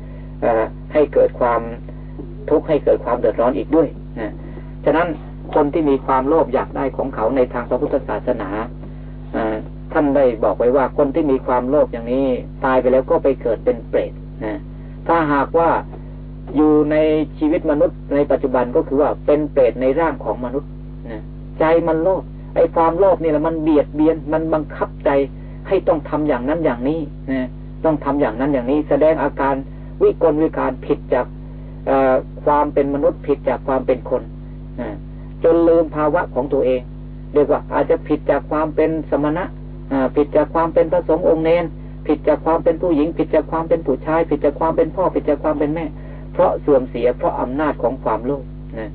ให้เกิดความทุกข์ให้เกิดความเดือดร้อนอีกด้วยนะฉะนั้น คนที่มีความโลภอยากได้ของเขาในทางพระพุทธศาสนาท่านได้บอกไว้ว่าคนที่มีความโลภอย่างนี้ ตายไปแล้วก็ไปเกิดเป็นเปรตนะถ้าหากว่าอยู่ในชีวิตมนุษย์ในปัจจุบันก็คือว่าเป็นเปรตในร่างของมนุษย์นะใจมันโลภไอ้ความโลภนี่แหละมันเบียดเบียนมันบังคับใจให้ต้องทำอย่างนั้นอย่างนี้นะต้องทำอย่างนั้นอย่างนี้ แสดงอาการวิกลวิการผิดจากความเป็นมนุษย์ผิดจากความเป็นคนนะ จนลืมภาวะของตัวเองเรียกว่าอาจจะผิดจากความเป็นสมณะผิดจากความเป็นพระสงฆ์องค์เนนผิดจากความเป็นผู้หญิง ผิดจากความเป็นผู้ชาย ผิดจากความเป็นพ่อ ผิดจากความเป็นแม่ เพราะเสื่อมเสียเพราะอำนาจของความโลภนะ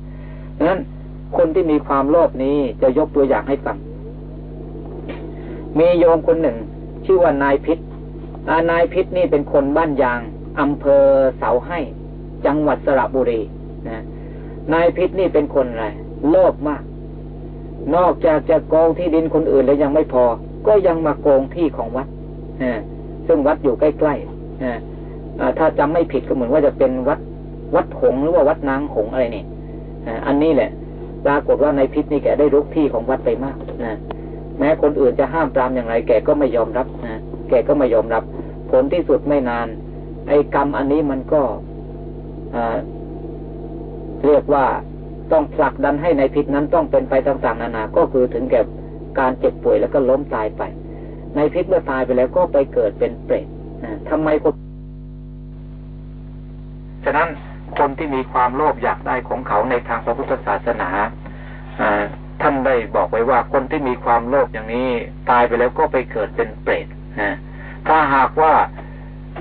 ดังนั้นคนที่มีความโลภนี้จะยกตัวอย่างให้ฟัง มีโยมคนหนึ่ง ชื่อว่านายพิษนายพิษนี่เป็นคนบ้านยางอำเภอเสาให้ จังหวัดสระบุรีนะนายพิษนี่เป็นคนอะไร โลภมาก นอกจากจะโกงที่ดินคนอื่นแล้วยังไม่พอ ก็ยังมาโกงที่ของวัดซึ่งวัดอยู่ใกล้ๆถ้าจำไม่ผิดก็เหมือนว่าจะเป็นวัดวัดหงหรือว่าวัดนางหงอะไรนี่อันนี้แหละปรากฏว่าในพิษนี่แกได้รุกที่ของวัดไปมากนะแม้คนอื่นจะห้ามปรามอย่างไร แกก็ไม่ยอมรับนะแกก็ไม่ยอมรับ ผลที่สุดไม่นาน ไอ้กรรมอันนี้มันก็เรียกว่า ต้องผลักดันให้ในพิษนั้นต้องเป็นไปต่างๆนานา ก็คือถึงแก่การเจ็บป่วยแล้วก็ล้มตายไป ในพิษเมื่อตายไปแล้วก็ไปเกิดเป็นเปรตทำไมคนฉะนั้นคนที่มีความโลภอยากได้ของเขาในทางพระพุทธศาสนาถ้าท่านได้บอกไว้ว่าคนที่มีความโลภอย่างนี้ตายไปแล้วก็ไปเกิดเป็นเปรตนะถ้าหากว่า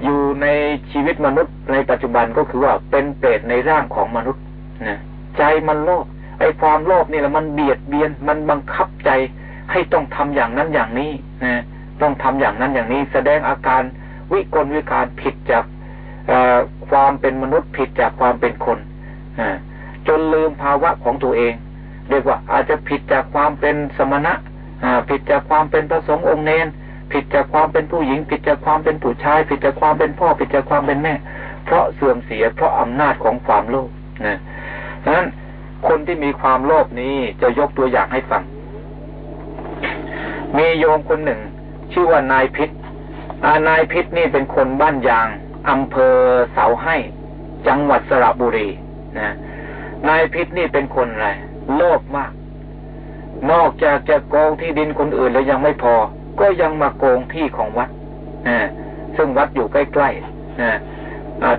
อยู่ในชีวิตมนุษย์ในปัจจุบันก็คือว่าเป็นเปรตในร่างของมนุษย์นะ ใจมันโลภไอ้ความโลภนี่แหละมันเบียดเบียน มันบังคับใจให้ต้องทำอย่างนั้นอย่างนี้นะต้องทำอย่างนั้นอย่างนี้ แสดงอาการวิกลวิการผิดจากความเป็นมนุษย์ผิดจากความเป็นคนจนลืมภาวะของตัวเอง เรียกว่าอาจจะผิดจากความเป็นสมณะผิดจากความเป็นพระสงฆ์องค์เนนผิดจากความเป็นผู้หญิง ผิดจากความเป็นผู้ชาย ผิดจากความเป็นพ่อ ผิดจากความเป็นแม่ เพราะเสื่อมเสียเพราะอำนาจของความโลภนะ ดังนั้นคนที่มีความโลภนี้จะยกตัวอย่างให้ฟัง มีโยมคนหนึ่ง ชื่อว่านายพิษนายพิษนี่เป็นคนบ้านยางอำเภอเสาให้ จังหวัดสระบุรีนะนายพิษนี่เป็นคนอะไรโลภมาก นอกจากจะโกงที่ดินคนอื่นแล้วยังไม่พอ ก็ยังมาโกงที่ของวัดนะซึ่งวัดอยู่ใกล้ๆนะ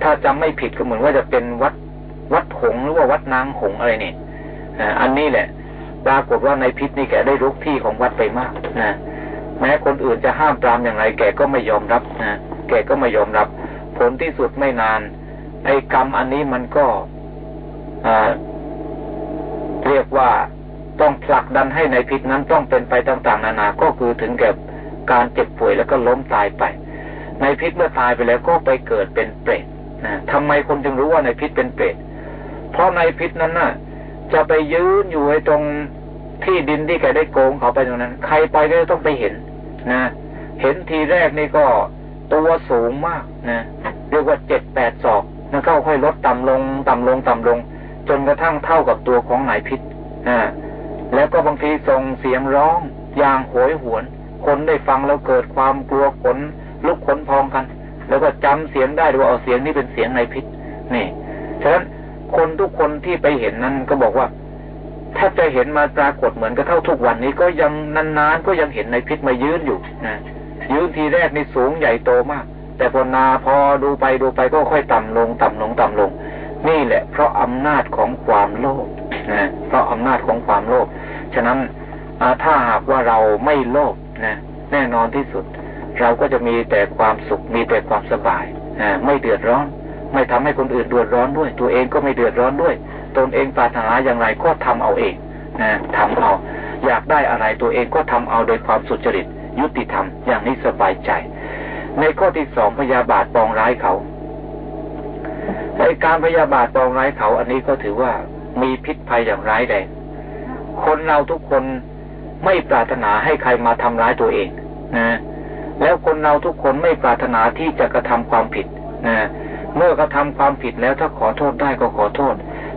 ถ้าจำไม่ผิดก็เหมือนว่าจะเป็นวัด วัดหงหรือว่าวัดนางหงอะไรนี่อันนี้แหละ ปรากฏว่าในพิษนี่แกได้รุกที่ของวัดไปมากนะแม้คนอื่นจะห้ามปรามอย่างไร แกก็ไม่ยอมรับนะแกก็ไม่ยอมรับ ผลที่สุดไม่นานไอ้กรรมอันนี้มันก็เรียกว่าต้องผลักดันให้ในพิษนั้นต้องเป็นไปต่างๆนานา ก็คือถึงแก่การเจ็บป่วยแล้วก็ล้มตายไป ในพิษเมื่อตายไปแล้วก็ไปเกิดเป็นเปรตนะทำไมคนจึงรู้ว่าในพิษเป็นเปรต เพราะในพิษนั้นน่ะ จะไปยืนอยู่ไอ้ตรงที่ดินที่แกได้โกงเขาไปตรงนั้น ใครไปก็ต้องไปเห็นนะ เห็นทีแรกนี่ก็ตัวสูงมากนะเรียกว่าเจ็ดแปดศอกแล้วก็ค่อยลดต่ำลงต่ำลงต่ำลง จนกระทั่งเท่ากับตัวของนายพิษนะแล้วก็บางทีส่งเสียงร้องอย่างโหยหวน คนได้ฟังแล้วเกิดความกลัวขนลุกขนพองกัน แล้วก็จำเสียงได้ด้วยเอาเสียงนี้เป็นเสียงนายพิษนี่ฉะนั้น คนทุกคนที่ไปเห็นนั้นก็บอกว่าถ้าจะเห็นมาปรากฏเหมือนกับเท่าทุกวันนี้ก็ยังนานๆก็ยังเห็นในพิษมายืนอยู่นะยืนทีแรกนี่สูงใหญ่โตมาก แต่พอนาพอดูไปดูไปก็ค่อยต่ำลง ต่ำลงต่ำลง นี่แหละ เพราะอำนาจของความโลภนะเพราะอำนาจของความโลภฉะนั้นถ้าหากว่าเราไม่โลภนะแน่นอนที่สุด เราก็จะมีแต่ความสุขมีแต่ความสบายนะไม่เดือดร้อน ไม่ทำให้คนอื่นเดือดร้อนด้วย ตัวเองก็ไม่เดือดร้อนด้วย ตนเองปรารถนาอย่างไรก็ทำเอาเองนะทำเอาอยากได้อะไรตัวเองก็ทำเอาโดยความสุจริต ยุติธรรมอย่างนี้สบายใจ ในข้อที่สองพยาบาทปองร้ายเขาในการพยาบาทปองร้ายเขาอันนี้ก็ถือว่ามีพิษภัยอย่างร้ายแรงคนเราทุกคนไม่ปรารถนาให้ใครมาทำร้ายตัวเองนะแล้วคนเราทุกคนไม่ปรารถนาที่จะกระทำความผิดนะ เมื่อกระทำความผิดแล้วถ้าขอโทษได้ก็ขอโทษ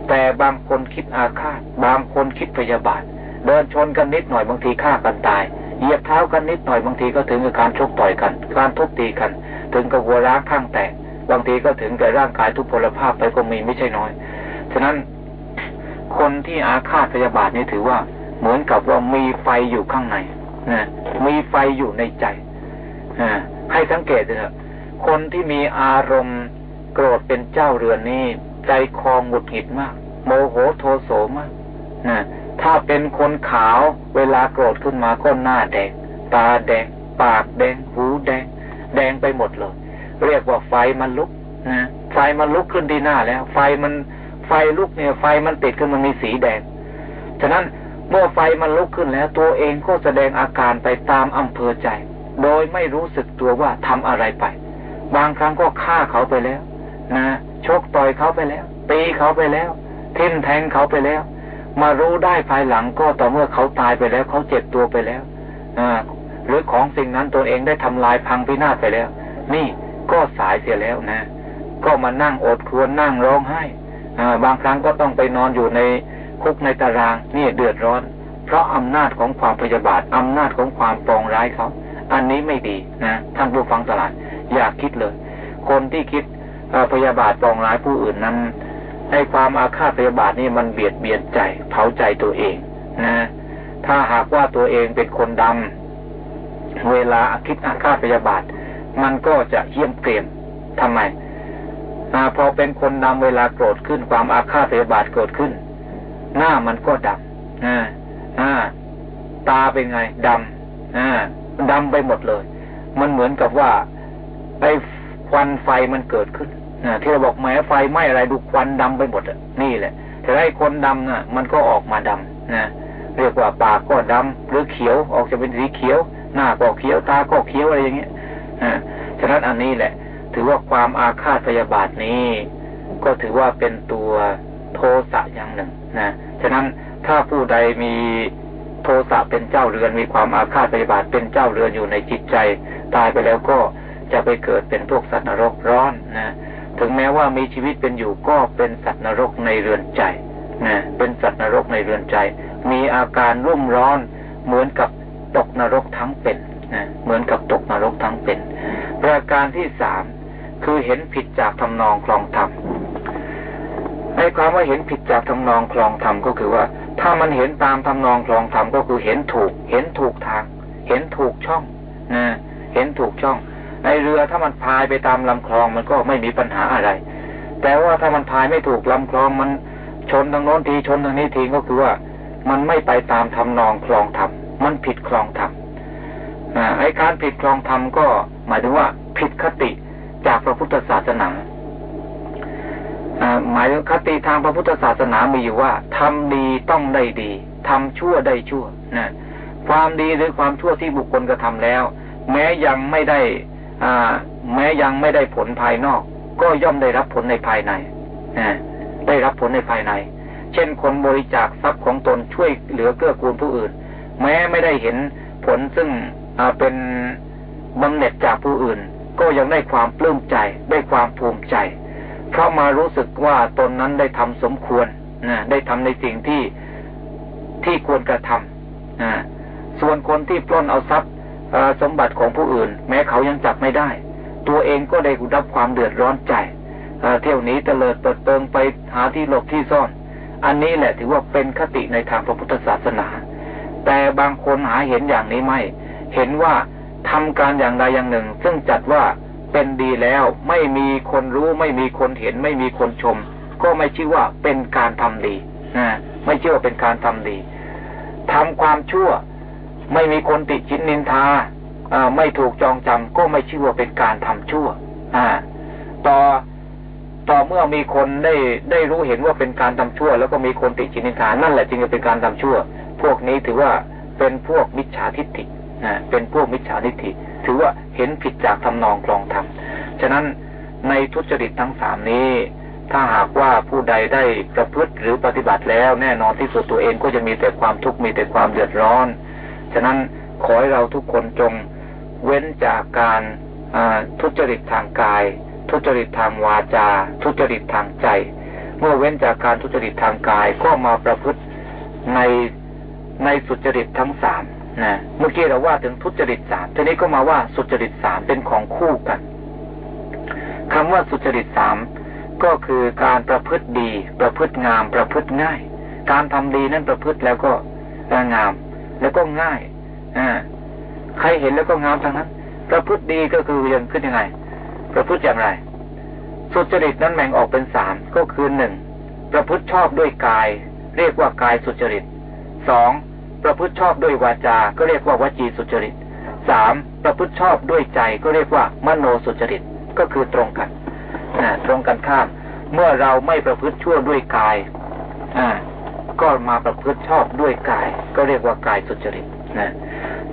แต่บางคนคิดอาฆาต บางคนคิดพยาบาท เดินชนกันนิดหน่อยบางทีฆ่ากันตาย เหยียบเท้ากันนิดหน่อยบางทีก็ถึงกับการชกต่อยกัน การทุบตีกัน ถึงกับหัวร้างข้างแตก บางทีก็ถึงกับร่างกายทุพพลภาพไปก็มีไม่ใช่น้อย ฉะนั้นคนที่อาฆาตพยาบาทนี่ถือว่าเหมือนกับว่ามีไฟอยู่ข้างในนะมีไฟอยู่ในใจให้สังเกตเถอะคนที่มีอารมณ์ โกรธเป็นเจ้าเรือนนี้ ใจคองหงุดหงิดมาก โมโหโทโสมากนะถ้าเป็นคนขาวเวลาโกรธขึ้นมาก็หน้าแดง ตาแดง ปากแดง หูแดง แดงไปหมดเลย เรียกว่าไฟมันลุกนะไฟมันลุกขึ้นที่หน้าแล้ว ไฟมันไฟลุกเนี่ย ไฟมันติดขึ้นมันมีสีแดง ฉะนั้นเมื่อไฟมันลุกขึ้นแล้ว ตัวเองก็แสดงอาการไปตามอำเภอใจ โดยไม่รู้สึกตัวว่าทำอะไรไป บางครั้งก็ฆ่าเขาไปแล้ว นะชกต่อยเขาไปแล้ว ตีเขาไปแล้ว ทิ่มแทงเขาไปแล้ว มารู้ได้ภายหลังก็ต่อเมื่อเขาตายไปแล้วเขาเจ็บตัวไปแล้วอหรือของสิ่งนั้นตัวเองได้ทำลายพังพินาศไปแล้ว นี่ก็สายเสียแล้วนะ ก็มานั่งอดครวญนั่งร้องไห้บางครั้งก็ต้องไปนอนอยู่ในคุกในตารางนี่เดือดร้อน เพราะอำนาจของความพยาบาทอำนาจของความปองร้ายเขา อันนี้ไม่ดีนะท่านผู้ฟังตลาด อยากคิดเลย คนที่คิด พยาบาทปองร้ายผู้อื่นนั้นในความอาฆาตพยาบาทนี่มันเบียดเบียนใจ เผาใจตัวเองนะ ถ้าหากว่าตัวเองเป็นคนดำเวลาคิดอาฆาตพยาบาท มันก็จะเยี่ยมเกรียมทำไมอพอเป็นคนดำเวลาโกรธขึ้นความอาฆาตพยาบาทเกิดขึ้น หน้ามันก็ดำนะอ่าตาเป็นไงดำอ่าดำไปหมดเลย มันเหมือนกับว่าไอ้ควันไฟมันเกิดขึ้น เราบอกแม้ไฟไหม้อะไรดูควันดำไปหมดอะนี่แหละแต่ไอ้คนดำน่ะ มันก็ออกมาดำนะเรียกว่าปากก็ดำหรือเขียวออกจะเป็นสีเขียว หน้าก็เขียวตาก็เขียวอะไรอย่างเงี้ยอ่าฉะนั้นอันนี้แหละ ถือว่าความอาฆาตพยาบาทนี้ ก็ถือว่าเป็นตัวโทสะอย่างหนึ่งนะฉะนั้นถ้าผู้ใดมีโทสะเป็นเจ้าเรือนมีความอาฆาตพยาบาทเป็นเจ้าเรือนอยู่ในจิตใจ ตายไปแล้วก็จะไปเกิดเป็นพวกสัตว์นรกร้อนนะ ถึงแม้ว่ามีชีวิตเป็นอยู่ก็เป็นสัตว์นรกในเรือนใจนะเป็นสัตว์นรกในเรือนใจ มีอาการรุ่มร้อนเหมือนกับตกนรกทั้งเป็นนะเหมือนกับตกนรกทั้งเป็น ประการที่สามคือเห็นผิดจากทำนองคลองธรรมในความว่าเห็นผิดจากทำนองคลองธรรมก็คือว่า ถ้ามันเห็นตามทำนองคลองธรรมก็คือเห็นถูก เห็นถูกทาง เห็นถูกช่องนะเห็นถูกช่อง ในเรือถ้ามันพายไปตามลำคลองมันก็ไม่มีปัญหาอะไร แต่ว่าถ้ามันพายไม่ถูกลำคลองมันชนทางโน้นทีชนทางนี้ทีก็คือว่า มันไม่ไปตามทำนองคลองธรรมมันผิดคลองธรรมไอ้การผิดคลองธรรมก็หมายถึงว่าผิดคติจากพระพุทธศาสนาหมายถึงคติทางพระพุทธศาสนามีอยู่ว่าทำดีต้องได้ดีทำชั่วได้ชั่วนะความดีหรือความชั่วที่บุคคลกระทาแล้ว แม้ยังไม่ได้ แม้ยังไม่ได้ผลภายนอก ก็ย่อมได้รับผลในภายในได้รับผลในภายใน เช่นคนบริจาคทรัพย์ของตนช่วยเหลือเกื้อกูลผู้อื่น แม้ไม่ได้เห็นผลซึ่งเป็นบำเหน็จจากผู้อื่น ก็ยังได้ความปลื้มใจ ได้ความภูมิใจ เพราะมารู้สึกว่าตนนั้นได้ทำสมควรนะได้ทำในสิ่งที่ที่ควรกระทำนะส่วนคนที่ปล้นเอาทรัพย์ สมบัติของผู้อื่น แม้เขายังจับไม่ได้ ตัวเองก็ได้รับความเดือดร้อนใจเที่ยวนี้เตลิดเปิดเปิงไปหาที่หลบที่ซ่อน อันนี้แหละถือว่าเป็นคติในทางพระพุทธศาสนา แต่บางคนหาเห็นอย่างนี้ไม่ เห็นว่าทำการอย่างใดอย่างหนึ่ง ซึ่งจัดว่าเป็นดีแล้วไม่มีคนรู้ไม่มีคนเห็นไม่มีคนชม ก็ไม่ชื่อว่าเป็นการทำดีนะไม่ชื่อว่าเป็นการทำดีทำความชั่ว ไม่มีคนติชินนินทาไม่ถูกจองจำก็ไม่ชื่อว่าเป็นการทำชั่วต่อต่อเมื่อมีคนได้ได้รู้เห็นว่าเป็นการทำชั่ว แล้วก็มีคนติชินนินทานั่นแหละจึงจะเป็นการทำชั่ว พวกนี้ถือว่าเป็นพวกมิจฉาทิฏฐินะเป็นพวกมิจฉาทิฏฐิ ถือว่าเห็นผิดจากทำนองคลองธรรมฉะนั้นในทุจริตทั้งสามนี้ ถ้าหากว่าผู้ใดได้ประพฤติหรือปฏิบัติแล้ว แน่นอนที่สุดตัวเองก็จะมีแต่ความทุกข์มีแต่ความเดือดร้อน ฉะนั้นขอให้เราทุกคนจงเว้นจากการทุจริตทางกาย ทุจริตทางวาจา ทุจริตทางใจ เมื่อเว้นจากการทุจริตทางกายก็มาประพฤติในในสุจริตทั้งสามนะเมื่อกี้เราว่าถึงทุจริตสามทีนี้ก็มาว่าสุจริตสามเป็นของคู่กันคำว่าสุจริตสามก็คือการประพฤติดี ประพฤติงาม ประพฤติง่าย การทำดีนั้นประพฤติแล้วก็งาม แล้วก็ง่ายอ่าใครเห็นแล้วก็งามทั้งนั้น ประพฤติดีก็คือยังขึ้นยังไง ประพฤติอย่างไร สุจริตนั้นแบ่งออกเป็นสามก็คือหนึ่งประพฤติชอบด้วยกาย เรียกว่ากายสุจริตสองประพฤติชอบด้วยวาจา ก็เรียกว่าวจีสุจริตสามประพฤติชอบด้วยใจก็เรียกว่ามโนสุจริตก็คือตรงกันนะตรงกันข้าม เมื่อเราไม่ประพฤติชั่วด้วยกายอ่า ก็มาประพฤติชอบด้วยกาย ก็เรียกว่ากายสุจริตนะ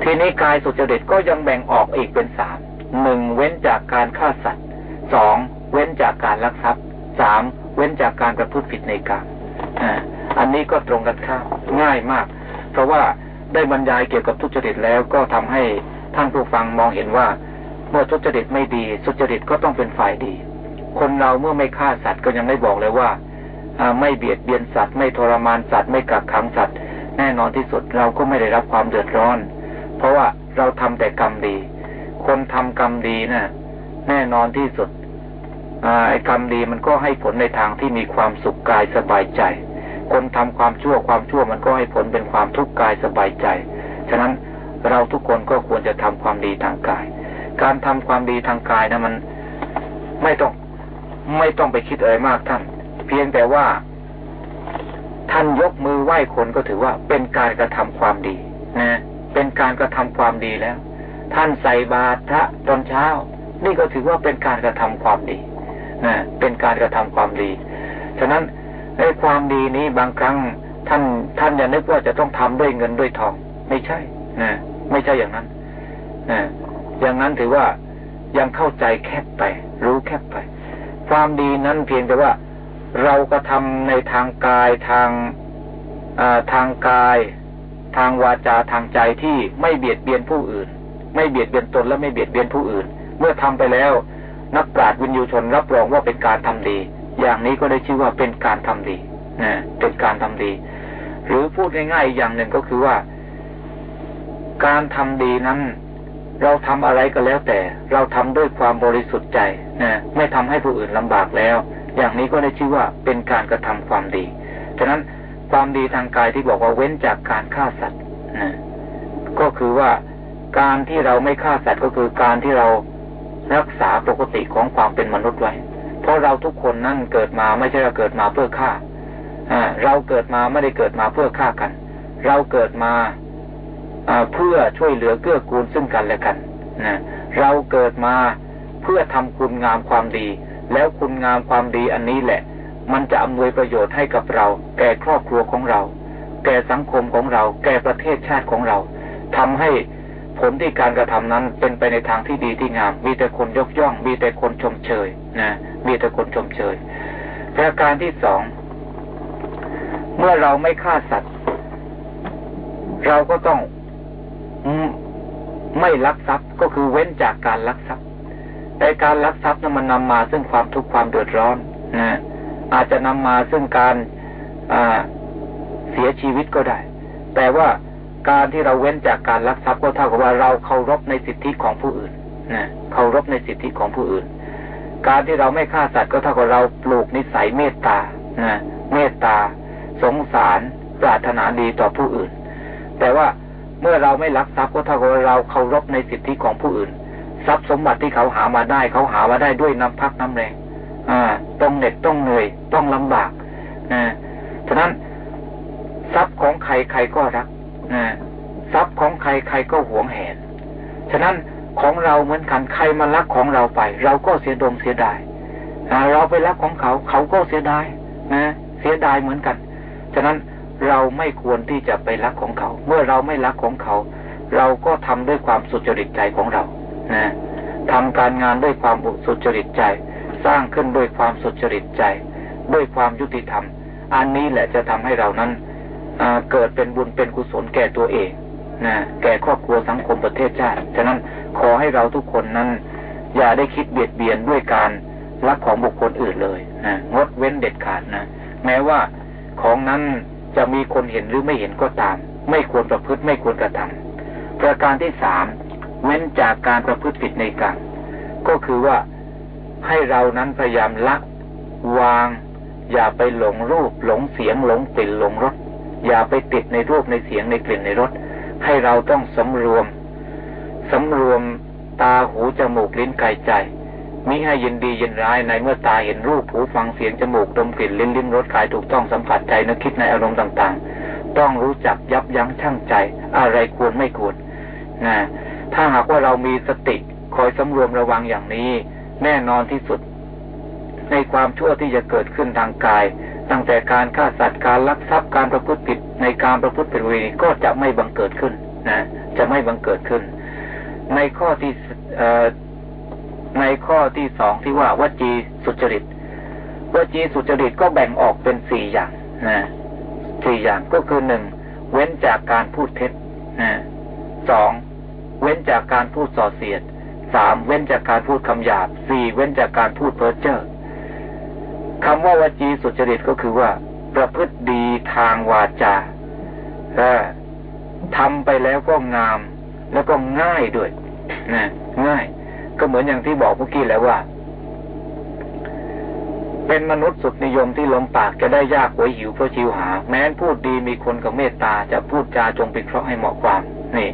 ทีนี้กายสุจริตก็ยังแบ่งออกอีกเป็นสามหนึ่งเว้นจากการฆ่าสัตว์สองเว้นจากการลักทรัพย์สามเว้นจากการประพฤติผิดในกามอันนี้ก็ตรงกันข้ามง่ายมาก เพราะว่าได้บรรยายเกี่ยวกับทุจริตแล้วก็ทำให้ท่านผู้ฟังมองเห็นว่า เมื่อทุจริตไม่ดีสุจริตก็ต้องเป็นฝ่ายดี คนเราเมื่อไม่ฆ่าสัตว์ก็ยังได้บอกเลยว่า ไม่เบียดเบียนสัตว์ไม่ทรมานสัตว์ไม่กักขังสัตว์ แน่นอนที่สุดเราก็ไม่ได้รับความเดือดร้อน เพราะว่าเราทำแต่กรรมดี คนทำกรรมดีนะ่ะ แน่นอนที่สุดไอ้กรรมดีมันก็ให้ผลในทางที่มีความสุขกายสบายใจ คนทำความชั่วความชั่วมันก็ให้ผลเป็นความทุกข์กายสบายใจ ฉะนั้นเราทุกคนก็ควรจะทำความดีทางกาย การทำความดีทางกายนะมันไม่ต้องไม่ต้องไปคิดอะไรมากท่าน เพียงแต่ว่า ท่านยกมือไหว้คนก็ถือว่าเป็นการกระทำความดีนะ เป็นการกระทำความดีแล้ว ท่านใส่บาตรพระตอนเช้า นี่ก็ถือว่าเป็นการกระทำความดีนะเป็นการกระทำความดี ฉะนั้นไอ้ความดีนี้บางครั้งท่านท่านอย่านึกว่าจะต้องทำด้วยเงินด้วยทอง ไม่ใช่นะไม่ใช่อย่างนั้นนะอย่างนั้นถือว่ายังเข้าใจแคบไป รู้แคบไป ความดีนั้นเพียงแต่ว่า เราก็ทำในทางกายทางทางกาย ทางวาจาทางใจที่ไม่เบียดเบียนผู้อื่น ไม่เบียดเบียนตนและไม่เบียดเบียนผู้อื่น เมื่อทำไปแล้ว นักปราชญ์วินยูชนรับรองว่าเป็นการทำดี อย่างนี้ก็ได้ชื่อว่าเป็นการทำดีนะเป็นการทำดี หรือพูดง่ายๆอย่างหนึ่งก็คือว่า การทำดีนั้นเราทำอะไรก็แล้วแต่ เราทำด้วยความบริสุทธิ์ใจนะไม่ทำให้ผู้อื่นลำบากแล้ว อย่างนี้ก็ได้ชื่อว่าเป็นการกระทำความดี ฉะนั้นความดีทางกายที่บอกว่าเว้นจากการฆ่าสัตว์นะก็คือว่าการที่เราไม่ฆ่าสัตว์ก็คือการที่เรารักษาปกติของความเป็นมนุษย์ไว้ เพราะเราทุกคนนั่นเกิดมาไม่ใช่เราเกิดมาเพื่อฆ่าเราเกิดมาไม่ได้เกิดมาเพื่อฆ่ากัน เราเกิดมาเพื่อช่วยเหลือเกื้อกูลซึ่งกันและกันนะเราเกิดมาเพื่อทำคุณงามความดี แล้วคุณงามความดีอันนี้แหละ มันจะอำนวยประโยชน์ให้กับเรา แก่ครอบครัวของเรา แก่สังคมของเรา แก่ประเทศชาติของเราทำให้ผลที่การกระทำนั้นเป็นไปในทางที่ดีที่งาม มีแต่คนยกย่อง มีแต่คนชมเชยนะ มีแต่คนชมเชยประการที่สองเมื่อเราไม่ฆ่าสัตว์ เราก็ต้องไม่ลักทรัพย์ก็คือเว้นจากการลักทรัพย์ แต่การลักทรัพย์นั้นมันนำมาซึ่งความทุกข์ความเดือดร้อนนะอาจจะนำมาซึ่งการเสียชีวิตก็ได้ แต่ว่าการที่เราเว้นจากการลักทรัพย์ก็เท่ากับว่าเราเคารพในสิทธิของผู้อื่นนะเคารพในสิทธิของผู้อื่น การที่เราไม่ฆ่าสัตว์ก็เท่ากับเราปลูกนิสัยเมตตานะเมตตา สงสาร ปรารถนาดีต่อผู้อื่น แต่ว่าเมื่อเราไม่ลักทรัพย์ก็เท่ากับเราเคารพในสิทธิของผู้อื่น ทรัพย์สมบัติที่เขาหามาได้เขาหามาได้ด้วยน้ำพักน้ำแรงอ่าต้องเหน็ดต้องเหนื่อยต้องลำบากนะฉะนั้นทรัพย์ของใครใครก็รักนะทรัพย์ของใครใครก็หวงแหน ฉะนั้นของเราเหมือนกันใครมารักของเราไป เราก็เสียดมเสียดายเราไปรักของเขาเขาก็เสียดายนะเสียดายเหมือนกัน ฉะนั้นเราไม่ควรที่จะไปรักของเขา เมื่อเราไม่รักของเขา เราก็ทำด้วยความสุจริตใจของเรา นะทำการงานด้วยความสุจริตใจ สร้างขึ้นด้วยความสุจริตใจ ด้วยความยุติธรรม อันนี้แหละจะทำให้เรานั้นเกิดเป็นบุญเป็นกุศลแก่ตัวเองนะแก่ครอบครัวสังคมประเทศชาติ ฉะนั้นขอให้เราทุกคนนั้น อย่าได้คิดเบียดเบียนด้วยการรักของบุคคลอื่นเลยนะงดเว้นเด็ดขาดนะ แม้ว่าของนั้นจะมีคนเห็นหรือไม่เห็นก็ตาม ไม่ควรประพฤติไม่ควรกระทำประการที่สาม เว้นจากการประพฤติผิดในกรรก็คือว่าให้เรานั้นพยายามละวาง อย่าไปหลงรูป หลงเสียงหลงกลิ่นหลงรสอย่าไปติดในรูปในเสียงในกลิ่นในรสให้เราต้องสำรวมสำรวมตาหูจมูกลิ้นกายใจมิให้ยินดียินร้ายในเมื่อตาเห็นรูปหูฟังเสียงจมูกดมกลิ่นลิ้นลิ้มรสกายถูกต้องสัมผัสใจนึกคิดในอารมณ์ต่าง ๆ ต้องรู้จักยับยั้งชั่งใจ อะไรควรไม่ควรนะ ถ้าหากว่าเรามีสติคอยสำรวมระวังอย่างนี้ แน่นอนที่สุด ในความชั่วที่จะเกิดขึ้นทางกาย ตั้งแต่การฆ่าสัตว์การลักทรัพย์การประพฤติผิดในการประพฤติผิดวิก็จะไม่บังเกิดขึ้นนะจะไม่บังเกิดขึ้น ในข้อที่ในข้อที่สองที่ว่าวจีสุจริตวจีสุจริตก็แบ่งออกเป็นสี่อย่างนะสี่อย่างก็คือหนึ่งเว้นจากการพูดเท็จนะสอง เว้นจากการพูดส่อเสียดสามเว้นจากการพูดคำหยาบสี่เว้นจากการพูดเพ้อเจ้อคำว่าวจีสุจริตก็คือว่า ประพฤติดีทางวาจาทำไปแล้วก็งาม แล้วก็ง่ายด้วยนะง่าย ก็เหมือนอย่างที่บอกเมื่อกี้แล้วว่า เป็นมนุษย์สุดนิยมที่ลมปากจะได้ยากหวยหิวเพื่อชิวหา แม้นพูดดีมีคนกับเมตตาจะพูดจาจงเป็นเคราะห์ให้เหมาะความ นี่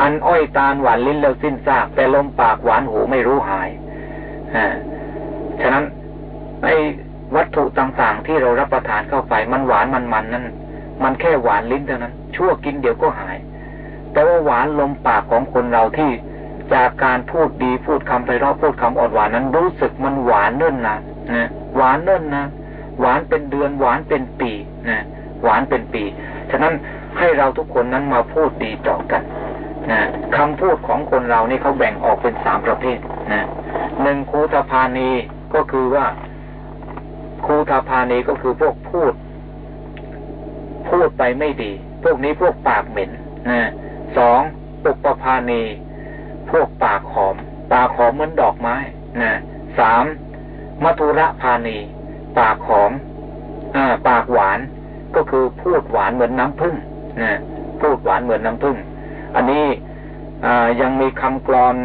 อันอ้อยตาลหวานลิ้นแล้วสิ้นซาก แต่ลมปากหวานหูไม่รู้หายอฉะนั้นไอ้วัตถุต่างๆที่เรารับประทานเข้าไปมันหวานมันมันนั้นมันแค่หวานลิ้นเท่านั้น ชั่วกินเดี๋ยวก็หาย แต่ว่าหวานลมปากของคนเราที่จากการพูดดีพูดคำไพเราะพูดคำอ่อนหวานนั้นรู้สึกมันหวานเนิ่นนะนะหวานเนิ่นนะหวานเป็นเดือนหวานเป็นปีนะหวานเป็นปี ฉะนั้นให้เราทุกคนนั้นมาพูดดีต่อกัน นะคำพูดของคนเรานี่เขาแบ่งออกเป็นสามประเภทนะหนึ่งคูตพานีก็คือว่าคูตพานีก็คือพวกพูด พูดไปไม่ดี พวกนี้พวกปากเหม็นนะสองปุปพานี พวกปากหอม ปากหอมเหมือนดอกไม้นะสามมัทุระพานี ปากหอมอปากหวานก็คือพูดหวานเหมือนน้ำผึ้งนะพูดหวานเหมือนน้ำผึ้ง อันนี้ยังมีคำกรอน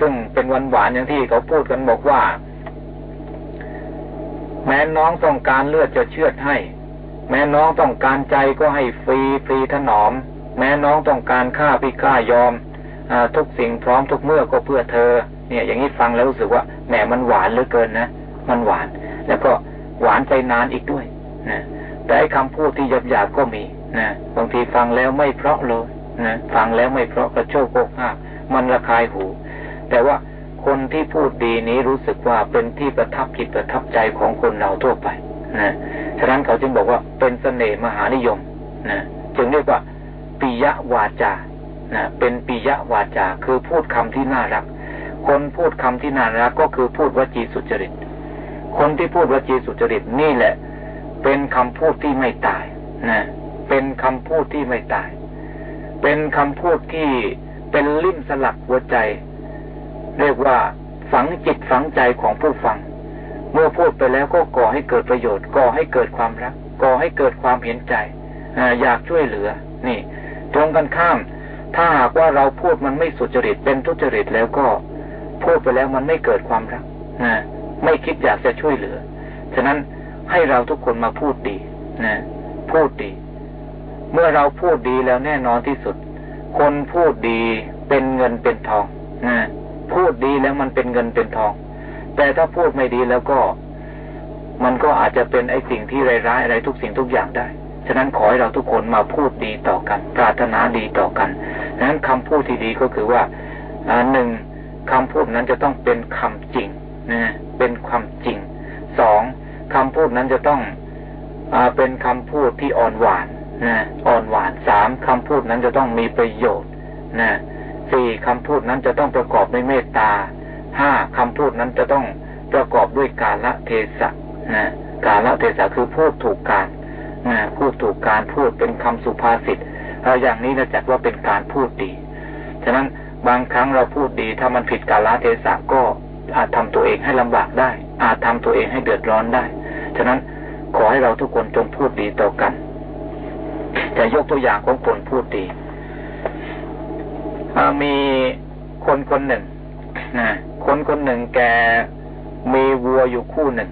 ซึ่งเป็นวันหวานอย่างที่เขาพูดกันบอกว่า แม้น้องต้องการเลือดจะเชือดให้ แม้น้องต้องการใจก็ให้ฟรีฟรีถนอม แม้น้องต้องการฆ่าพิฆายอมอทุกสิ่งพร้อมทุกเมื่อก็เพื่อเธอ เนี่ย อย่างนี้ฟังแล้วรู้สึกว่าแหมมันหวานเหลือเกินนะมันหวาน แล้วก็หวานไปนานอีกด้วยนะแต่คำพูดที่หยาบๆก็มีนะบางทีฟังแล้วไม่เพราะเลย นะฟังแล้วไม่เพราะกระโชกโกกหักมันระคายหู แต่ว่าคนที่พูดดีนี้รู้สึกว่าเป็นที่ประทับจิตประทับใจของคนเราทั่วไปนะฉะนั้นเขาจึงบอกว่าเป็นเสน่ห์มหานิยมนะจึงเรียกว่าปิยวาจานะเป็นปิยวาจา คือพูดคำที่น่ารัก คนพูดคำที่น่ารักก็คือพูดวจีสุจริต คนที่พูดวจีสุจริตนี่แหละ เป็นคำพูดที่ไม่ตายนะเป็นคำพูดที่ไม่ตาย เป็นคำพูดที่เป็นลิ่มสลักหัวใจ เรียกว่าฝังจิตฝังใจของผู้ฟัง เมื่อพูดไปแล้วก็ก่อให้เกิดประโยชน์ ก่อให้เกิดความรัก ก่อให้เกิดความเห็นใจอยากช่วยเหลือ นี่ ตรงกันข้าม ถ้าหากว่าเราพูดมันไม่สุจริตเป็นทุจริตแล้วก็ พูดไปแล้วมันไม่เกิดความรักนะไม่คิดอยากจะช่วยเหลือ ฉะนั้นให้เราทุกคนมาพูดดีนะพูดดี เมื่อเราพูดดีแล้วแน่นอนที่สุด คนพูดดีเป็นเงินเป็นทองนะพูดดีแล้วมันเป็นเงินเป็นทอง แต่ถ้าพูดไม่ดีแล้วก็ มันก็อาจจะเป็นไอ้สิ่งที่ร้ายๆอะไรทุกสิ่งทุกอย่างได้ ฉะนั้นขอให้เราทุกคนมาพูดดีต่อกัน ปรารถนาดีต่อกันดังนั้นคำพูดที่ดีก็คือว่าหนึ่งคำพูดนั้นจะต้องเป็นคำจริงนะเป็นความจริงสองคำพูดนั้นจะต้องอเป็นคำพูดที่อ่อนหวาน นะอ่อนหวานสามคำพูดนั้นจะต้องมีประโยชน์นะสี่คำพูดนั้นจะต้องประกอบด้วยเมตตาห้าคำพูดนั้นจะต้องประกอบด้วยกาละเทศะนะกาละเทศะคือพูดถูกการนะพูดถูกการพูดเป็นคำสุภาษิตอย่างนี้เราจัดว่าเป็นการพูดดีฉะนั้นบางครั้งเราพูดดี ถ้ามันผิดกาลเทศะก็อาจทำตัวเองให้ลำบากได้ อาจทำตัวเองให้เดือดร้อนได้ ฉะนั้นขอให้เราทุกคนจงพูดดีต่อกัน จะยกตัวอย่างของคนพูดดีมีคนคนหนึ่งนะคนคนหนึ่งแกมีวัวอยู่คู่หนึ่ง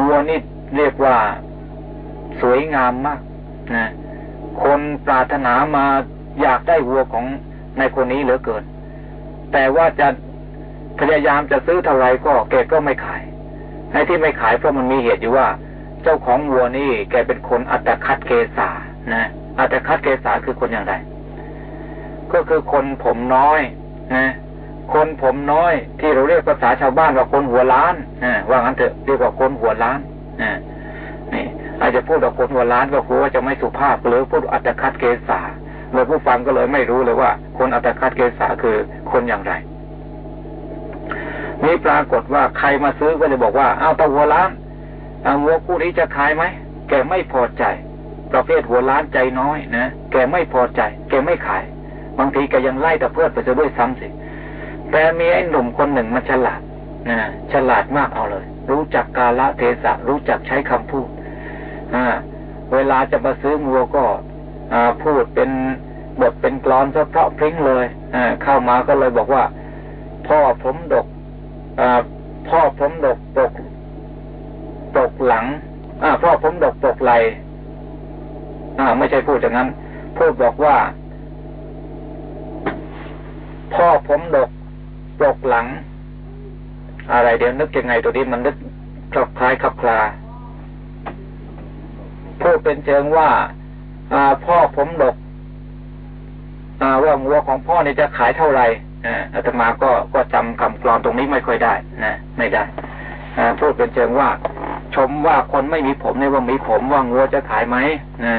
วัวนี่เรียกว่าสวยงามมากนะคนปรารถนามาอยากได้วัวของในคนนี้เหลือเกิน แต่ว่าจะพยายามจะซื้อเท่าไรก็แกก็ไม่ขายให้ที่ไม่ขายเพราะมันมีเหตุอยู่ว่า เจ้าของวัวนี่แกเป็นคนอัตคัดเกษานะอัตคัดเกษาคือคนอย่างไร ก็คือคนผมน้อยนะคนผมน้อยที่เราเรียกภาษาชาวบ้านว่าคนหัวล้านนะว่างั้นเถอะเรียกว่าคนหัวล้านนะนี่อาจจะพูดว่าคนหัวล้านก็คือว่าจะไม่สุภาพหรือพูดอัตคัดเกษาเลยผู้ฟังก็เลยไม่รู้เลยว่า คนอัตคัดเกษาคือคนอย่างไร นี่ปรากฏว่าใครมาซื้อก็เลยบอกว่า เอ้าตาหัวล้าน วัวคู่นี้จะขายไหม แกไม่พอใจ ประเภทหัวล้านใจน้อยนะ แกไม่พอใจ แกไม่ขาย บางทีแกยังไล่ตะเพื่อไปจะด้วยซ้ำสิ แต่มีไอ้หนุ่มคนหนึ่งมันฉลาดนะฉลาดมากเอาเลย รู้จักกาละเทศะ รู้จักใช้คำพูดอ่าเวลาจะมาซื้อวัวก็อ่าพูดเป็นบทเป็นกลอนเพราะพริ้งเลยอ่าเข้ามาก็เลยบอกว่า พ่อผมดกอ่าพ่อผมดกตก ตกหลังอ่าพ่อผมดกตกไหลอ่าไม่ใช่พูดอย่างนั้นพูดบอกว่า พ่อผมดกตกหลัง อะไรเดี๋ยวนึกยังไงตัวนี้มันนึกคลับคล้ายคลับคลาพูดเป็นเชิงว่าพ่อผมดกว่าวัวของพ่อเนี่ยจะขายเท่าไหร่อาตมาก็ก็จำคำกรอนตรงนี้ไม่ค่อยได้ นะ ไม่ได้พูดเป็นเชิงว่า ชมว่าคนไม่มีผมเนี่ยว่ามีผมว่างัวจะขายไหมนะ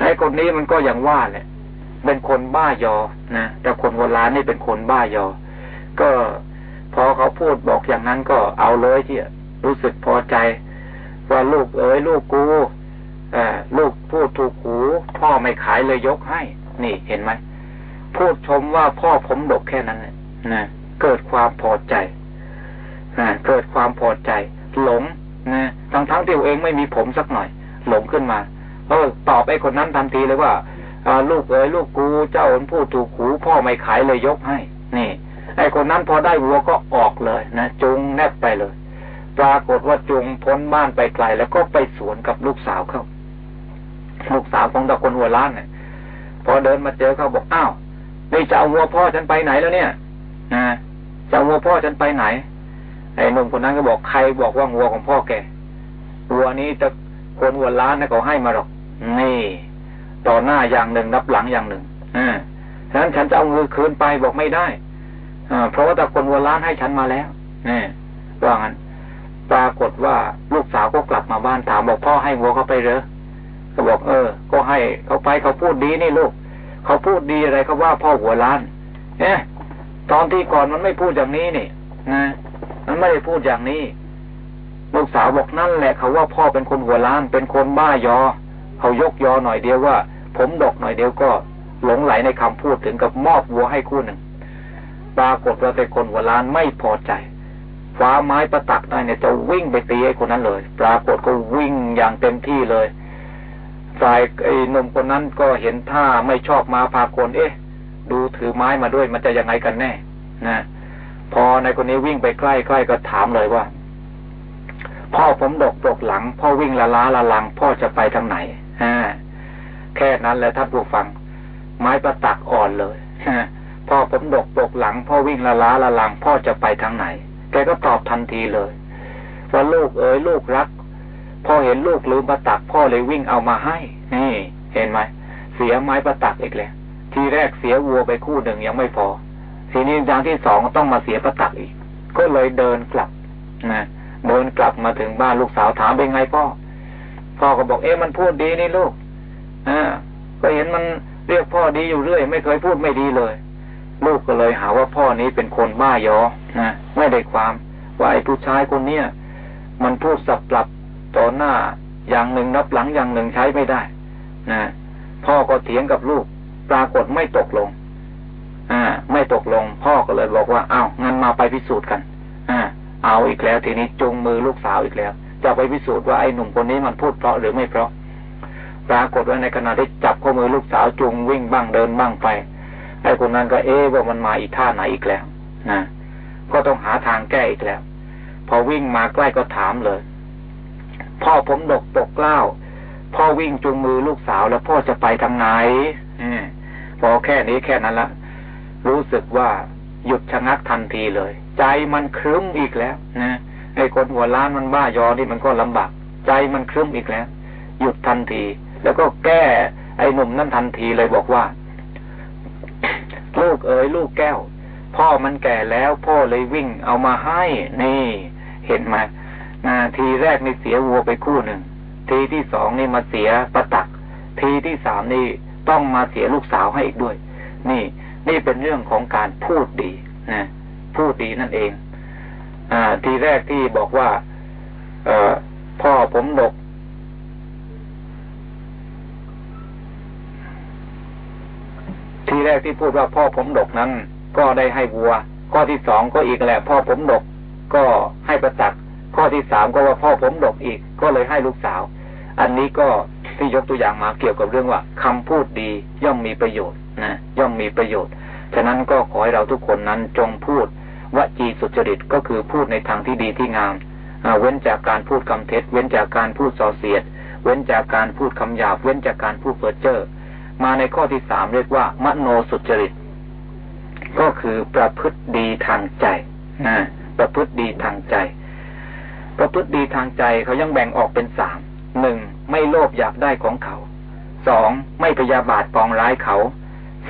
ไอ้คนนี้มันก็อย่างว่าแหละเป็นคนบ้ายอนะแต่คนโบราณนี่เป็นคนบ้ายอ ก็พอเขาพูดบอกอย่างนั้นก็เอาเลยที่รู้สึกพอใจ ว่าลูกเอ๋ยลูกกูอลูกพูดถูกหูพ่อไม่ขายเลยยกให้ นี่เห็นไหมพูดชมว่าพ่อผมดกแค่นั้นนะเกิดความพอใจนะเกิดความพอใจ หลงนะทั้งทั้งที่ตัวเองไม่มีผมสักหน่อย หลงขึ้นมาเออตอบไอ้คนนั้นทันทีเลยว่าลูกเอ๋ยลูกกูเจ้าพูดถูกหูพ่อไม่ขายเลยยกให้ นี่ ไอ้คนนั้นพอได้วัวก็ออกเลยนะจุงแนบไปเลย ปรากฏว่าจุงพ้นบ้านไปไกล แล้วก็ไปสวนกับลูกสาวเขาลูกสาวของตะคนหัวล้านเนี่ยพอเดินมาเจอเขาบอกอ้าวนี่จะเอาวัวพ่อฉันไปไหนแล้วเนี่ยนะจะเอาวัวพ่อฉันไปไหน ไอ้หนุ่มคนนั้นก็บอกใครบอกว่าวัวของพ่อแกวัวนี้จะคนวัวล้านนะเขาให้มาหรอก นี่ ต่อหน้าอย่างหนึ่งนับหลังอย่างหนึ่งอ่าฉะนั้นฉันจะเอาเงินคืนไปบอกไม่ได้อ่าเพราะว่าแต่คนวัวล้านให้ฉันมาแล้วนี่ว่างั้นปรากฏว่าลูกสาวก็กลับมาบ้านถามบอกพ่อให้วัวเขาไปเหรอก็บอกเออ ก็ให้เขาไปเขาพูดดีนี่ลูก เขาพูดดีอะไรเขาว่าพ่อหัวล้านเนี่ยตอนที่ก่อนมันไม่พูดอย่างนี้นี่นะ มันไม่ได้พูดอย่างนี้ ลูกสาวบอกนั่นแหละเขาว่าพ่อเป็นคนหัวล้าน เป็นคนบ้ายอ เขายกยอหน่อยเดียวว่า ผมดอกหน่อยเดียวก็ หลงไหลในคำพูดถึงกับมอบวัวให้คู่หนึ่ง ปรากฏว่าเป็นคนหัวล้านไม่พอใจฟ้าไม้ประตักได้เนี่ยจะวิ่งไปตีไอ้คนนั้นเลย ปรากฏก็วิ่งอย่างเต็มที่เลยฝ่ายไอ้นมคนนั้นก็เห็นท่าไม่ชอบมาพาคนเอ๊ะ ดูถือไม้มาด้วยมันจะยังไงกันแน่ นะ ในคนนี้วิ่งไปใกล้ใกล้ก็ถามเลยว่า พ่อผมดกตกหลัง พ่อวิ่งละล้าละลัง พ่อจะไปทางไหนฮะแค่นั้นแหละท่านผู้ฟัง ไม้ประตักอ่อนเลยพ่อผมดกตกหลัง พ่อวิ่งละล้าละลัง พ่อจะไปทางไหน แกก็ตอบทันทีเลยว่าลูกเอ๋ยลูกรักพ่อเห็นลูกลืมประตัก พ่อเลยวิ่งเอามาให้นี่เห็นไหมเสียไม้ประตักอีกเลยทีแรกเสียวัวไปคู่หนึ่งยังไม่พอ ทีนี้อย่างที่สองต้องมาเสียประตักอีก ก็เลยเดินกลับนะเดินกลับมาถึงบ้านลูกสาวถามเป็นไงพ่อ พ่อก็บอกเอ๊ะมันพูดดีนี่ลูกอ่าก็เห็นมันเรียกพ่อดีอยู่เรื่อย ไม่เคยพูดไม่ดีเลย ลูกก็เลยหาว่าพ่อนี้เป็นคนบ้ายอนะไม่ได้ความว่าไอ้ผู้ชายคนเนี้ยมันพูดสับปรับต่อหน้าอย่างหนึ่งนับหลังอย่างหนึ่งใช้ไม่ได้ นะพ่อก็เถียงกับลูก ปรากฏไม่ตกลง อ่า ไม่ตกลง พ่อก็เลยบอกว่าเอา้างั้นมาไปพิสูจน์กัน อ่า เอาอีกแล้ว ทีนี้จุงมือลูกสาวอีกแล้ว จะไปพิสูจน์ว่าไอ้หนุ่มคนนี้มันพูดเพราะหรือไม่เพราะปรากฏว่าในขณะที่จับข้อมือลูกสาวจุงวิ่งบ้างเดินบ้างไปไอ้คนนั้นก็เอ๊ว่ามันมาอีกท่าไหนอีกแล้วนะก็ต้องหาทางแก้อีกแล้ว พอวิ่งมาใกล้ก็ถามเลย พ่อผมดกปกเกล้า พ่อวิ่งจูงมือลูกสาวแล้วพ่อจะไปทางไหนอพอแค่นี้แค่นั้นละ รู้สึกว่าหยุดชะงักทันทีเลย ใจมันครึ้มอีกแล้วนะไอ้คนหัวล้านมันบ้ายอนี่มันก็ลำบากใจมันครึ้มอีกแล้ว หยุดทันที แล้วก็แก้ไอ้หนุ่มนั่นทันทีเลยบอกว่า ลูกเอ๋ยลูกแก้ว พ่อมันแก่แล้ว พ่อเลยวิ่งเอามาให้นี่ เห็นไหมนะทีแรกนี่เสียวัวไปคู่หนึ่ง ทีที่สองนี่มาเสียประตัก ทีที่สามนี่ต้องมาเสียลูกสาวให้อีกด้วย นี่ นี่เป็นเรื่องของการพูดดีนะพูดดีนั่นเอง อ่า ทีแรกที่บอกว่า เออพ่อผมดกทีแรกที่พูดว่าพ่อผมดกนั้น ก็ได้ให้วัว ข้อที่สองก็อีกแหละ พ่อผมดก ก็ให้ประตักข้อที่สามก็ว่าพ่อผมดกอีก ก็เลยให้ลูกสาว อันนี้ก็ที่ยกตัวอย่างมาเกี่ยวกับเรื่องว่าคำพูดดีย่อมมีประโยชน์ นะย่อมมีประโยชน์ ฉะนั้นก็ขอให้เราทุกคนนั้นจงพูดวจีสุจริตก็คือพูดในทางที่ดีที่งามเว้นจากการพูดคำเท็จ เว้นจากการพูดส่อเสียด เว้นจากการพูดคำหยาบ เว้นจากการพูดเพ้อเจ้อมาในข้อที่สามเรียกว่ามโนสุจริต ก็คือประพฤติดีทางใจนะประพฤติดีทางใจ ประพฤติดีทางใจเขายังแบ่งออกเป็นสามหนึ่งไม่โลภอยากได้ของเขาสองไม่พยาบาทปองร้ายเขา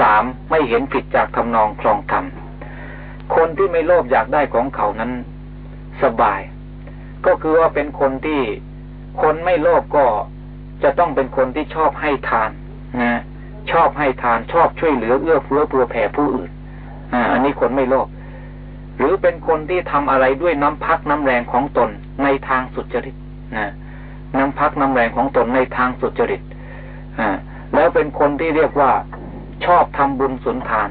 สามไม่เห็นผิดจากทำนองคลองธรรม คนที่ไม่โลภอยากได้ของเขานั้น สบาย ก็คือว่าเป็นคนที่คนไม่โลภก็จะต้องเป็นคนที่ชอบให้ทานนะชอบให้ทานชอบช่วยเหลือเอื้อเฟื้อเผื่อแผ่ผู้อื่นอ่าอันนี้คนไม่โลภหรือเป็นคนที่ทำอะไรด้วยน้ำพักน้ำแรงของตนในทางสุจริตนะน้ำพักน้ำแรงของตนในทางสุจริตอ่าแล้วเป็นคนที่เรียกว่า ชอบทำบุญสุนทาน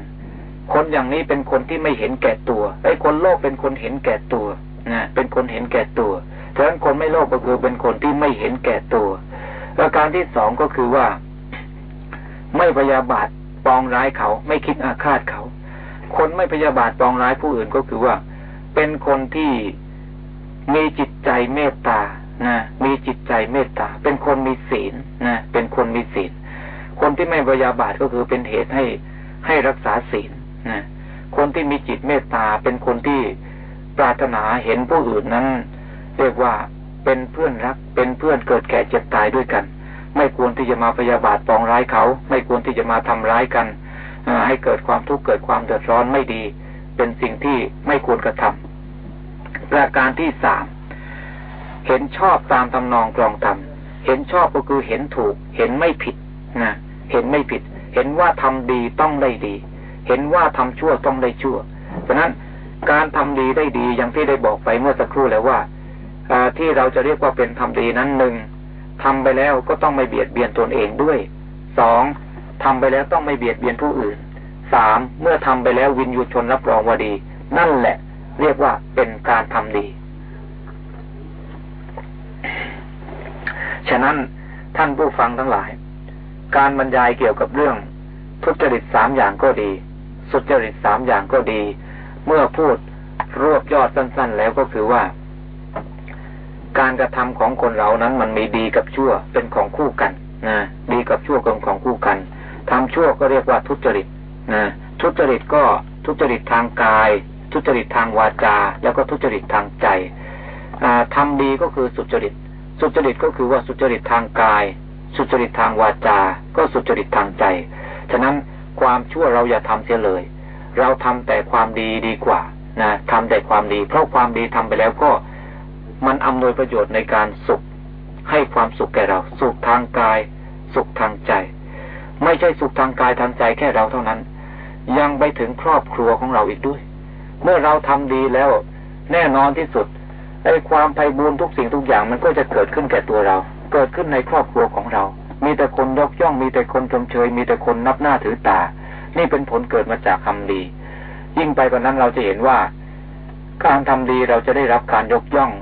คนอย่างนี้เป็นคนที่ไม่เห็นแก่ตัว ไอ้คนโลภเป็นคนเห็นแก่ตัวนะเป็นคนเห็นแก่ตัวฉะนั้นคนไม่โลภก็คือเป็นคนที่ไม่เห็นแก่ตัวประการที่สองก็คือว่า ไม่พยาบาทปองร้ายเขา ไม่คิดอาฆาตเขา คนไม่พยาบาทปองร้ายผู้อื่นก็คือว่า เป็นคนที่มีจิตใจเมตตานะมีจิตใจเมตตา เป็นคนมีศีลนะเป็นคนมีศีล คนที่ไม่พยาบาทก็คือเป็นเหตุให้ให้รักษาศีลนะคนที่มีจิตเมตตาเป็นคนที่ปรารถนาเห็นผู้อื่นนั้น เรียกว่าเป็นเพื่อนรัก เป็นเพื่อนเกิดแก่เจ็บตายด้วยกัน ไม่ควรที่จะมาพยาบาทปองร้ายเขา ไม่ควรที่จะมาทำร้ายกันให้เกิดความทุกข์เกิดความเดือดร้อนไม่ดี เป็นสิ่งที่ไม่ควรกระทำประการที่สามเห็นชอบตามทำนองกรองธรรมเห็นชอบก็คือเห็นถูก เห็นไม่ผิด นะเห็นไม่ผิด เห็นว่าทำดีต้องได้ดี เห็นว่าทำชั่วต้องได้ชั่ว ฉะนั้นการทำดีได้ดีอย่างที่ได้บอกไปเมื่อสักครู่แล้วว่าที่เราจะเรียกว่าเป็นทำดีนั้นหนึ่งทำไปแล้วก็ต้องไม่เบียดเบียนตนเองด้วยสองทำไปแล้วต้องไม่เบียดเบียนผู้อื่นสามเมื่อทำไปแล้ววินยูชนรับรองว่าดี นั่นแหละ เรียกว่าเป็นการทำดี ฉะนั้นท่านผู้ฟังทั้งหลาย การบรรยายเกี่ยวกับเรื่อง ทุจริตสามอย่างก็ดี สุจริตสามอย่างก็ดี เมื่อพูดรวบยอดสั้น ๆ แล้วก็คือว่า การกระทำของคนเรานั้นมันมีดีกับชั่วเป็นของคู่กันนะดีกับชั่วเป็นของคู่กันทำชั่วก็เรียกว่าทุจริตนะทุจริตก็ทุจริตทางกาย ทุจริตทางวาจา แล้วก็ทุจริตทางใจทำดีก็คือสุจริต สุจริตก็คือว่าสุจริตทางกาย สุจริตทางวาจา ก็สุจริตทางใจ ฉะนั้นความชั่วเราอย่าทำเสียเลย เราทำแต่ความดีดีกว่านะทำแต่ความดี เพราะความดีทำไปแล้วก็มันอำนวยประโยชน์ในการสุข ให้ความสุขแก่เรา สุขทางกาย สุขทางใจ ไม่ใช่สุขทางกายทางใจแค่เราเท่านั้น ยังไปถึงครอบครัวของเราอีกด้วย เมื่อเราทำดีแล้ว แน่นอนที่สุดไอ้ความไพ่บูรทุกสิ่งทุกอย่างมันก็จะเกิดขึ้นแก่ตัวเรา เกิดขึ้นในครอบครัวของเรา มีแต่คนยกย่องมีแต่คนชมเชย มีแต่คนนับหน้าถือตา นี่เป็นผลเกิดมาจากคำดี ยิ่งไปกว่านั้นเราจะเห็นว่า การทำดีเราจะได้รับการยกย่อง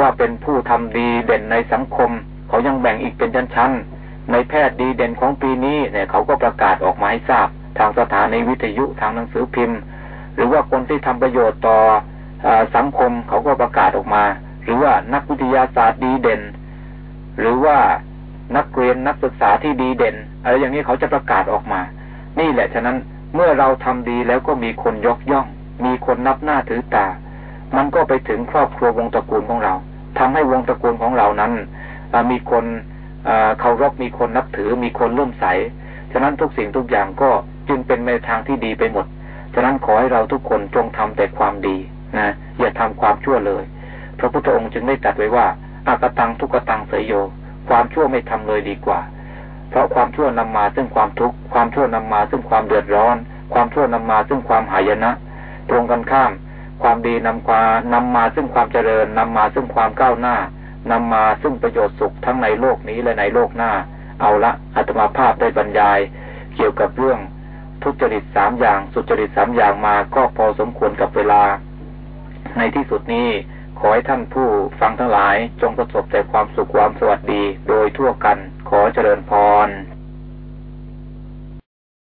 ว่าเป็นผู้ทำดีเด่นในสังคม เขายังแบ่งอีกเป็นชั้นๆในแพทย์ดีเด่นของปีนี้เนี่ยเขาก็ประกาศออกมาให้ทราบ ทางสถานีวิทยุทางหนังสือพิมพ์ หรือว่าคนที่ทำประโยชน์ต่ออสังคมเขาก็ประกาศออกมา หรือว่านักวิทยาศาสตร์ดีเด่น หรือว่านักเรียนนักศึกษาที่ดีเด่นอะไรอย่างนี้เขาจะประกาศออกมา นี่แหละฉะนั้นเมื่อเราทำดีแล้วก็มีคนยกย่อง มีคนนับหน้าถือตา มันก็ไปถึงครอบครัววงตระกูลของเราทำให้วงตระกูลของเรานั้นมีคนเคารพมีคนนับถือ มีคนเลื่อมใส ฉะนั้นทุกสิ่งทุกอย่างก็จึงเป็นในทางที่ดีไปหมด ฉะนั้นขอให้เราทุกคนจงทำแต่ความดีนะอย่าทำความชั่วเลย พระพุทธองค์จึงได้ตรัสไว้ว่า อากตังทุกตังเสยโย ความชั่วไม่ทำเลยดีกว่า เพราะความชั่วนำมาซึ่งความทุกข์ ความชั่วนำมาซึ่งความเดือดร้อน ความชั่วนำมาซึ่งความหายนะ ตรงกันข้าม ความดีนำความนำมาซึ่งความเจริญนำมาซึ่งความก้าวหน้านำมาซึ่งประโยชน์สุขทั้งในโลกนี้และในโลกหน้า เอาละอัตมาภาพได้บรรยาย เกี่ยวกับเรื่อง ทุจริตสามอย่าง สุจริตสามอย่างมาก็พอสมควรกับเวลา ในที่สุดนี้ ขอให้ท่านผู้ฟังทั้งหลายจงประสบแต่ความสุขความสวัสดีโดยทั่วกันขอเจริญพร